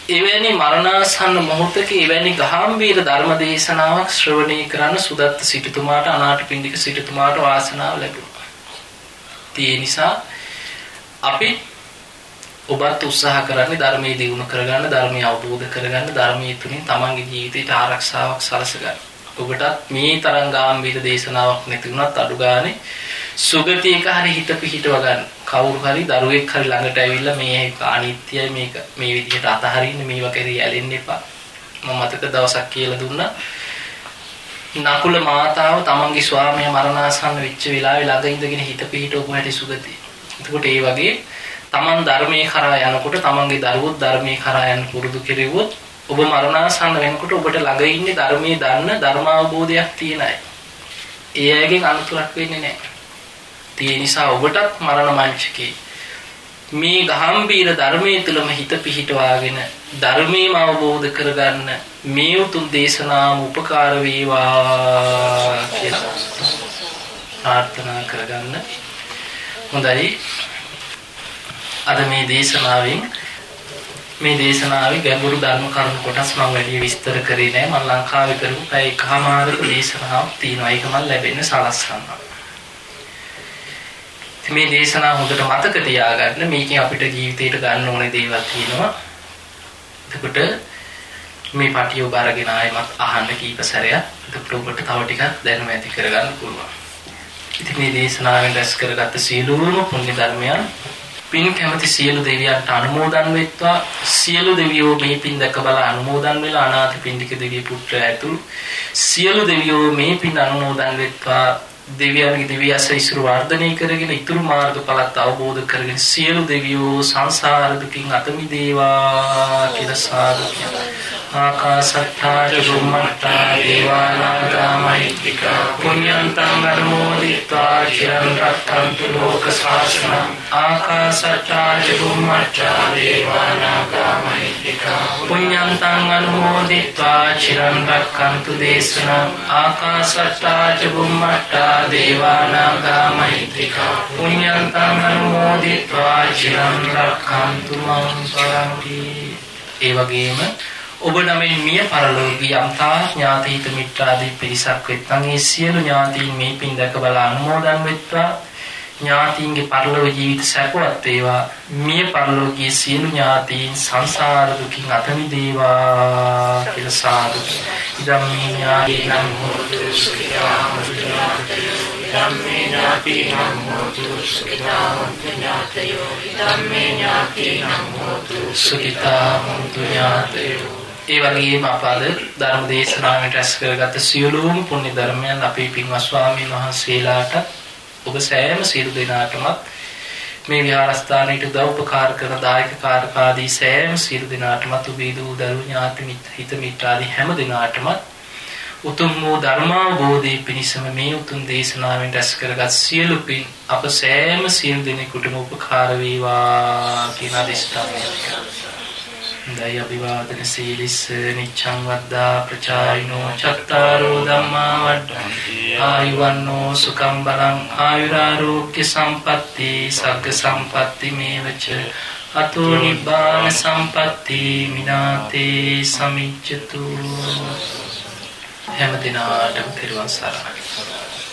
එවැනි මරණාසන්න මොහොතක එවැනි ගාම්භීර ධර්ම දේශනාවක් ශ්‍රවණය කරන්න සුදත්ත සිටුතුමාට අනාථ පිණ්ඩික සිටුතුමාට වාසනාව ලැබුණා. ඒ නිසා අපි ඔබත් උත්සාහ කරන්නේ ධර්මයේ දියුණු කරගන්න, ධර්මය අවබෝධ කරගන්න, ධර්මයේ තුලින් තමන්ගේ ජීවිතයට ආරක්ෂාවක් සලසගන්න. ඔබටත් මේ තරම් ගැඹීර දේශනාවක් නැති වුණත් අඩු ගානේ සුගතියක හරි හිත පිහිටව ගන්න. කවුරු හරි දරුවෙක් හරි ළඟට ඇවිල්ලා මේ අනිත්‍යයි මේක මේ විදිහට අතහරින්න මේවා කෙරෙහි ඇලෙන්න එපා. මම මතක දවසක් කියලා දුන්නා. නකුල මාතාව තමන්ගේ ස්වාමියා මරණාසන්න වෙච්ච වෙලාවේ ළඟ ඉඳගෙන හිත පිහිටවපු හැටි සුගතිය. එතකොට ඒ වගේ තමන් ධර්මයේ කරා යනකොට තමන්ගේ දරුවොත් ධර්මයේ කරා යන්න පුරුදු කෙරෙව්වොත් ඔබ මරණාසන්න වෙනකොට ඔබට ළඟ ඉන්නේ ධර්මයේ දන්න ධර්මාවබෝධයක් තියෙන අය. ඒ අයගෙන් අනුතරක් වෙන්නේ නැහැ. ඒ නිසා ඔබටත් මරණ මංචකේ මේ ගාම්භීර ධර්මයේ තුලම හිත පිහිටවාගෙන ධර්මයේම අවබෝධ කරගන්න මේ උතුම් දේශනාව උපකාර වේවා කියලා ප්‍රාර්ථනා කරගන්න හොඳයි. අද මේ දේශනාවෙන් මේ දේශනාවේ ගැඹුරු ධර්ම කරුණු කොටස් මම වැඩි විස්තර කරේ නෑ. මම ලංකාවේ කරපු පැය එකමාරක දේශනාවක් තියෙනවා. ඒක මම ලැබෙන්න සලස්වන්නවා. මේ දේශනාව හොඳට මතක තියාගන්න. මේකෙන් අපිට ජීවිතේට ගන්න ඕනේ දේවල් තියෙනවා. එතකොට මේ පටිය ඔබ අරගෙන ආයෙමත් අහන්න කීප සැරයක්. එතකොට ඔබට තව ටිකක් දැනුම ඇති කරගන්න පුළුවන්. ඉතින් මේ දේශනාවෙන් රැස් කරගත්ත සියලුම පුණ්‍ය ධර්මයන් පින් කැමති සියලු දෙවියන්ට අනුමෝදන් වෙත්වා. සියලු දෙවියෝ මේ පින් දැක බල අනුමෝදන් වෙලා අනාථ පින්ඩික දෙවිය පුත්‍රය ඇතුළු සියලු දෙවියෝ මේ පින් අනුමෝදන් වෙත්වා. දෙවියන්ගේ දිව්‍යස ඉසුරු වර්ධනය කරගෙන ඉතුරු මාර්ගඵලත් අවබෝධ කරගෙන සියලු දෙවියෝ සංසාර දුකින් අත මිදේවා කියලා සාදු ආකාසත්තා චුම්මත්තා දේවානාගා මහිත්‍තිකා පුඤ්ඤන්තං අනුමෝදිत्वा චිරන් රක්ඛන්තු ලෝක ශාසනං ආකාසත්තා චුම්මත්තා දේවානාගා මහිත්‍තිකා අනුමෝදිත්වා චිරන් රක්කන්තු දේශනං ආකාසට්ටා ච බුම්මට්ටා දේවානාගා මෛත්‍රිකා පුඤ්ඤන්තං අනුමෝදිත්වා චිරන් රක්කන්තු මං සරණි ඒ වගේම ඔබ නමින් මිය පරලෝකී යම්තා ඥාති හිත මිත්‍රාදී පිරිසක් වෙත්නම් ඒ සියලු ඥාතීන් මේ පින් දැක බලා අනුමෝදන් වෙත්වා. ඥාතීන්ගේ පරලෝක ජීවිත සැපවත් වේවා මිය පරලෝකයේ සියලු ඥාතීන් සංසාර දුකින් අත මිදේවා කියලා සාදු ඉදම්මේ ඥාතීනම් හෝතු සුඛිතා ධම්මේ ඥාතීනම් හෝතු සුඛිතා ඥාතයෝ ධම්මේ ඥාතීනම් හෝතු සුඛිතා ඥාතයෝ ඒ වගේම අප අද ධර්ම දේශනාවට රැස් කරගත් සියලුම පුණ්‍ය ධර්මයන් අපේ පින්වත් ස්වාමීන් වහන්සේලාට ඔබ සෑම සියලු දෙනාටමත් මේ විහාරස්ථානයට උදව් උපකාර කරන දායක කාරකාදී සෑම සියලු දෙනාටමත් ඔබේ දූ දරු ඥාති මිත්‍ර හිත මිත්‍රාදී හැම දෙනාටමත් උතුම් වූ ධර්මාවබෝධයේ පිණිසම මේ උතුම් දේශනාවෙන් රැස් කරගත් සියලු පින් අප සෑම සියලු දෙනෙකුටම උපකාර වේවා කියන අදිෂ්ඨානය කරගන්නවා දය අභිවාදන සීලිස්ස නිච්ඡං වද්දා ප්‍රචායිනෝ චත්තාරෝ ධම්මා වඩ්ඩන්ති ආයුවන්නෝ සුඛං බලං ආයුරාෝග්‍ය සම්පatti සග්ග සම්පatti මේවච. අතෝ නිබ්බාන සම්පatti මිනාතේ සමිච්ඡතු. හැම දිනාටම පෙරවන් සරණයි.